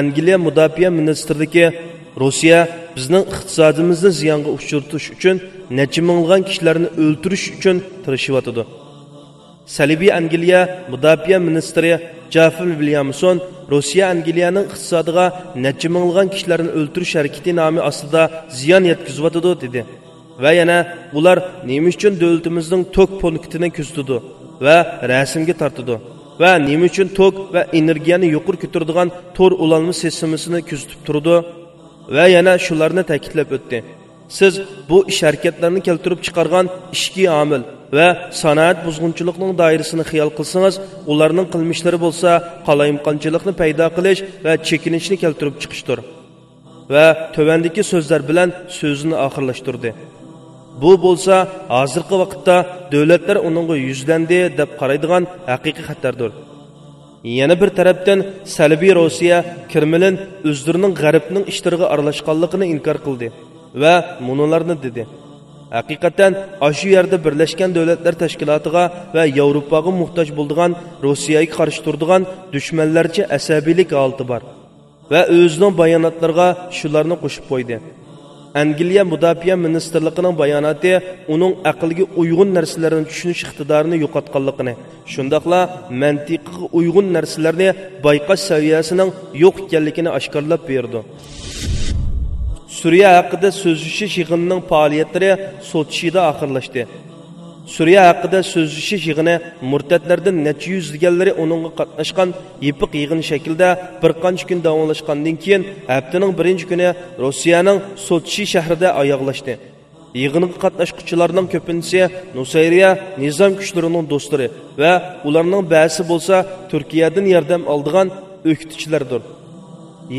angliya mudofaa ministrligi rossiya bizning iqtisodimizni ziyonga uchirtish uchun necha minglagan kishilarni o'ltirish uchun tirishyotidi salibiy angliya mudofaa ministri jafil Williamson rossiya angliyaning iqtisodiga necha minglagan kishilarni o'ltirish harakati nomi ostida ziyon yetkazyotidi dedi. Va yana ular nima uchun davlatimizning tok punktini kuzatdi va rasmga tortdi va nima uchun tok va energiyani yuqur ko'taradigan to'r ulanma sistemasini kuzatib turdi va yana shularni ta'kidlab o'tdi. Siz bu ish harakatlarni keltirib chiqargan ishki omil va sanoat buzg'unchiliqning doirasini xiyol qilsangiz ularning qilmishlari bo'lsa qalaimqonchilikni paydo qilish va chekinishni keltirib chiqishdir va tövandagi so'zlar bilan so'zini oxirlashtirdi. Bu bo'lsa hozirgi vaqtda davlatlar uningga yuzlandi deb qaraydigan haqiqiy xatardir. Yana bir tarafdan salbiy rossiya Kirmilin o'zlarining g'arbning ishlariga aralashganligini inkor qildi. Va munolarni dedi. Haqiqatan shu yerda birlashgan davlatlar tashkilotiga va yevropaga muhtoj bo'ldigan rossiyaga qarshi turdigan dushmanlarcha asabiylik holati bor va o'zining bayonotlariga shularni qo'shib qo'ydi. Angliya mudofaa ministrligining bayonoti uning aqlga uyg'un narsalarni tushunish iqtidorini yo'qotganligini shundoqla mantiqqa uyg'un narsalarni bayqash saviyasining yo'q ekanligini oshkorlab berdi. Suriya haqida so'zlashish yig'inining faoliyatlari so'tishida oxirlashdi suriya haqida so'zlashish yig'ini murtadlardan necha yuz deganlari uningga qatnashgan yipiq yig'in shaklida bir qancha kun davomlashgandan keyin haftaning birinchi kuni rossiyaning sochi shahrida oyoqlashdi yig'inga qatnashuvchilarning ko'pincha nusayriya nizom kuchlarining do'stlari va ularning ba'zi bo'lsa turkiyadan yordam oldigan o'kituvchilardir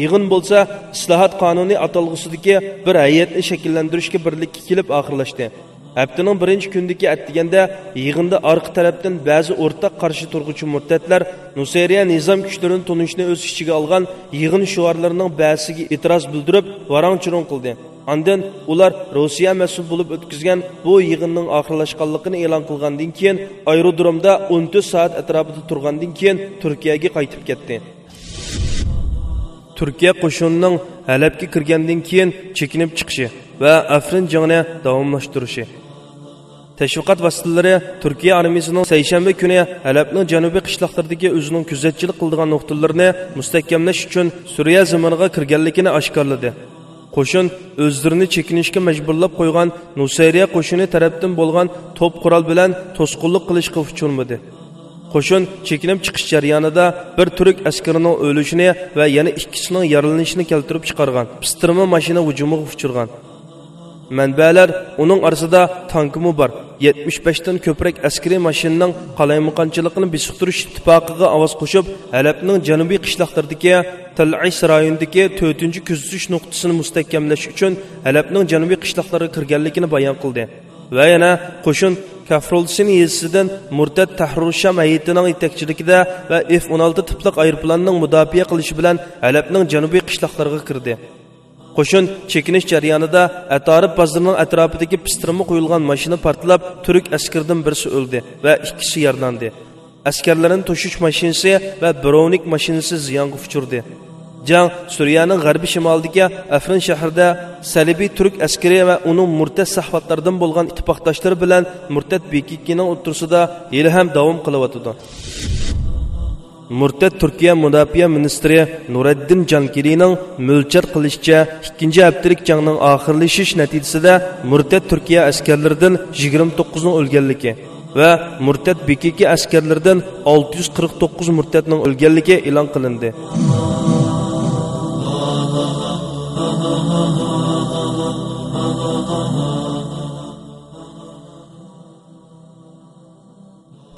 yig'in bo'lsa islohot qonuni atalg'usidagi bir hay'atni shakllantirishga birlikka kelib oxirlashdi haftaning birinchi kundagi atdiganda yig'inda orqa tarafdan ba'zi o'rtaq qarshi turg'uchi muddatlar nusayriya nizom kuchlarini tunishni o'z ichiga olgan yig'in shuarlarining ba'siga e'tiroz bildirib varang churun qildi Ondan ular Rossiya mas'ul bo'lib o'tkazgan bu yig'inning oxirlashganligini e'lon qilgandan keyin aerodromda 14 soat atrofida turgandan keyin Turkiyaga qaytib ketdi. Turkiya qo'shinining Halabga kirgandan keyin chekinib chiqishi va Afrin jangini davomlashtirishi. Tashviqot vasillari Turkiya armiyasining seshanba kuni Halabning janubiy qishloqlaridagi o'zining kuzatchilik qildigan nuqtalarini mustahkamlash uchun Suriya zamoniga kirganligini oshkorladi. qo'shin o'zlarini chekinishga majburlab qo'ygan nusayriya qo'shini tarafdan bo'lgan to'p qurol bilan to'sqinlik qilishga uchurmidi qo'shin chekinib chiqish jarayonida bir turk askarining o'lishini va yana ikkisining yaralanishini keltirib chiqargan. Pistirma mashina hujumiga uchirgan. Manbalar uning orasida tankimi bor. 75 dan ko'proq askariy mashinaning qalaymaqonchiligini besiqtirish ittifoqiga ovoz qo'shib halabning janubiy qishloqlaridagi Tal'is rayonidagi 4 kuzatish nuqtasini mustahkamlash uchun Halabning janubiy qishloqlariga kirganligini bayon qildi. Va yana qo'shin Kafrolsin yezisidan murtad Tahrur Sham hayitining yetakchiligida va F-16 tipliq aeroplanning mudofaa qilishi bilan alabning janubiy qishloqlariga kirdi. qo'shin chekinish jarayonida atorib bozorning atrofidagi pistirma qo'yilgan mashina portlab turk askardan birisi o'ldi va ikkisi yaralandi askarlarning to'shish mashinasi va birovnik mashinasi ziyonga uchirdi jang suriyaning g'arbiy shimolidagi afrin shahrida salibiy turk askari va uning murtad sahvatlardan bo'lgan ittifoqdoshlari bilan murtad bekikining o'tirsida hali ham davom qilyotidi murtad turkiya mudofaa ministri nuriddin jankirining mo'lchar qilishicha ikkinchi haftalik jangning oxirlashish natijasida murtad turkiya askarlaridan 29 ning o'lganligi va murtad bekiki askarlaridan 649 murtadning o'lganligi e'lon qilindi.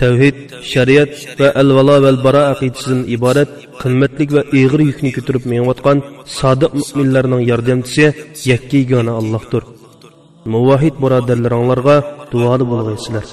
Tavhid shariat va al valo val baro aqidasidan iborat qimmatlik va ig'ir yukni ko'tarib mengayotgan sodiq mo'minlarning yordamchisi yakka yagona allohdir. Muvahid birodarlaringlarga duoli bo'lg'aysizlar.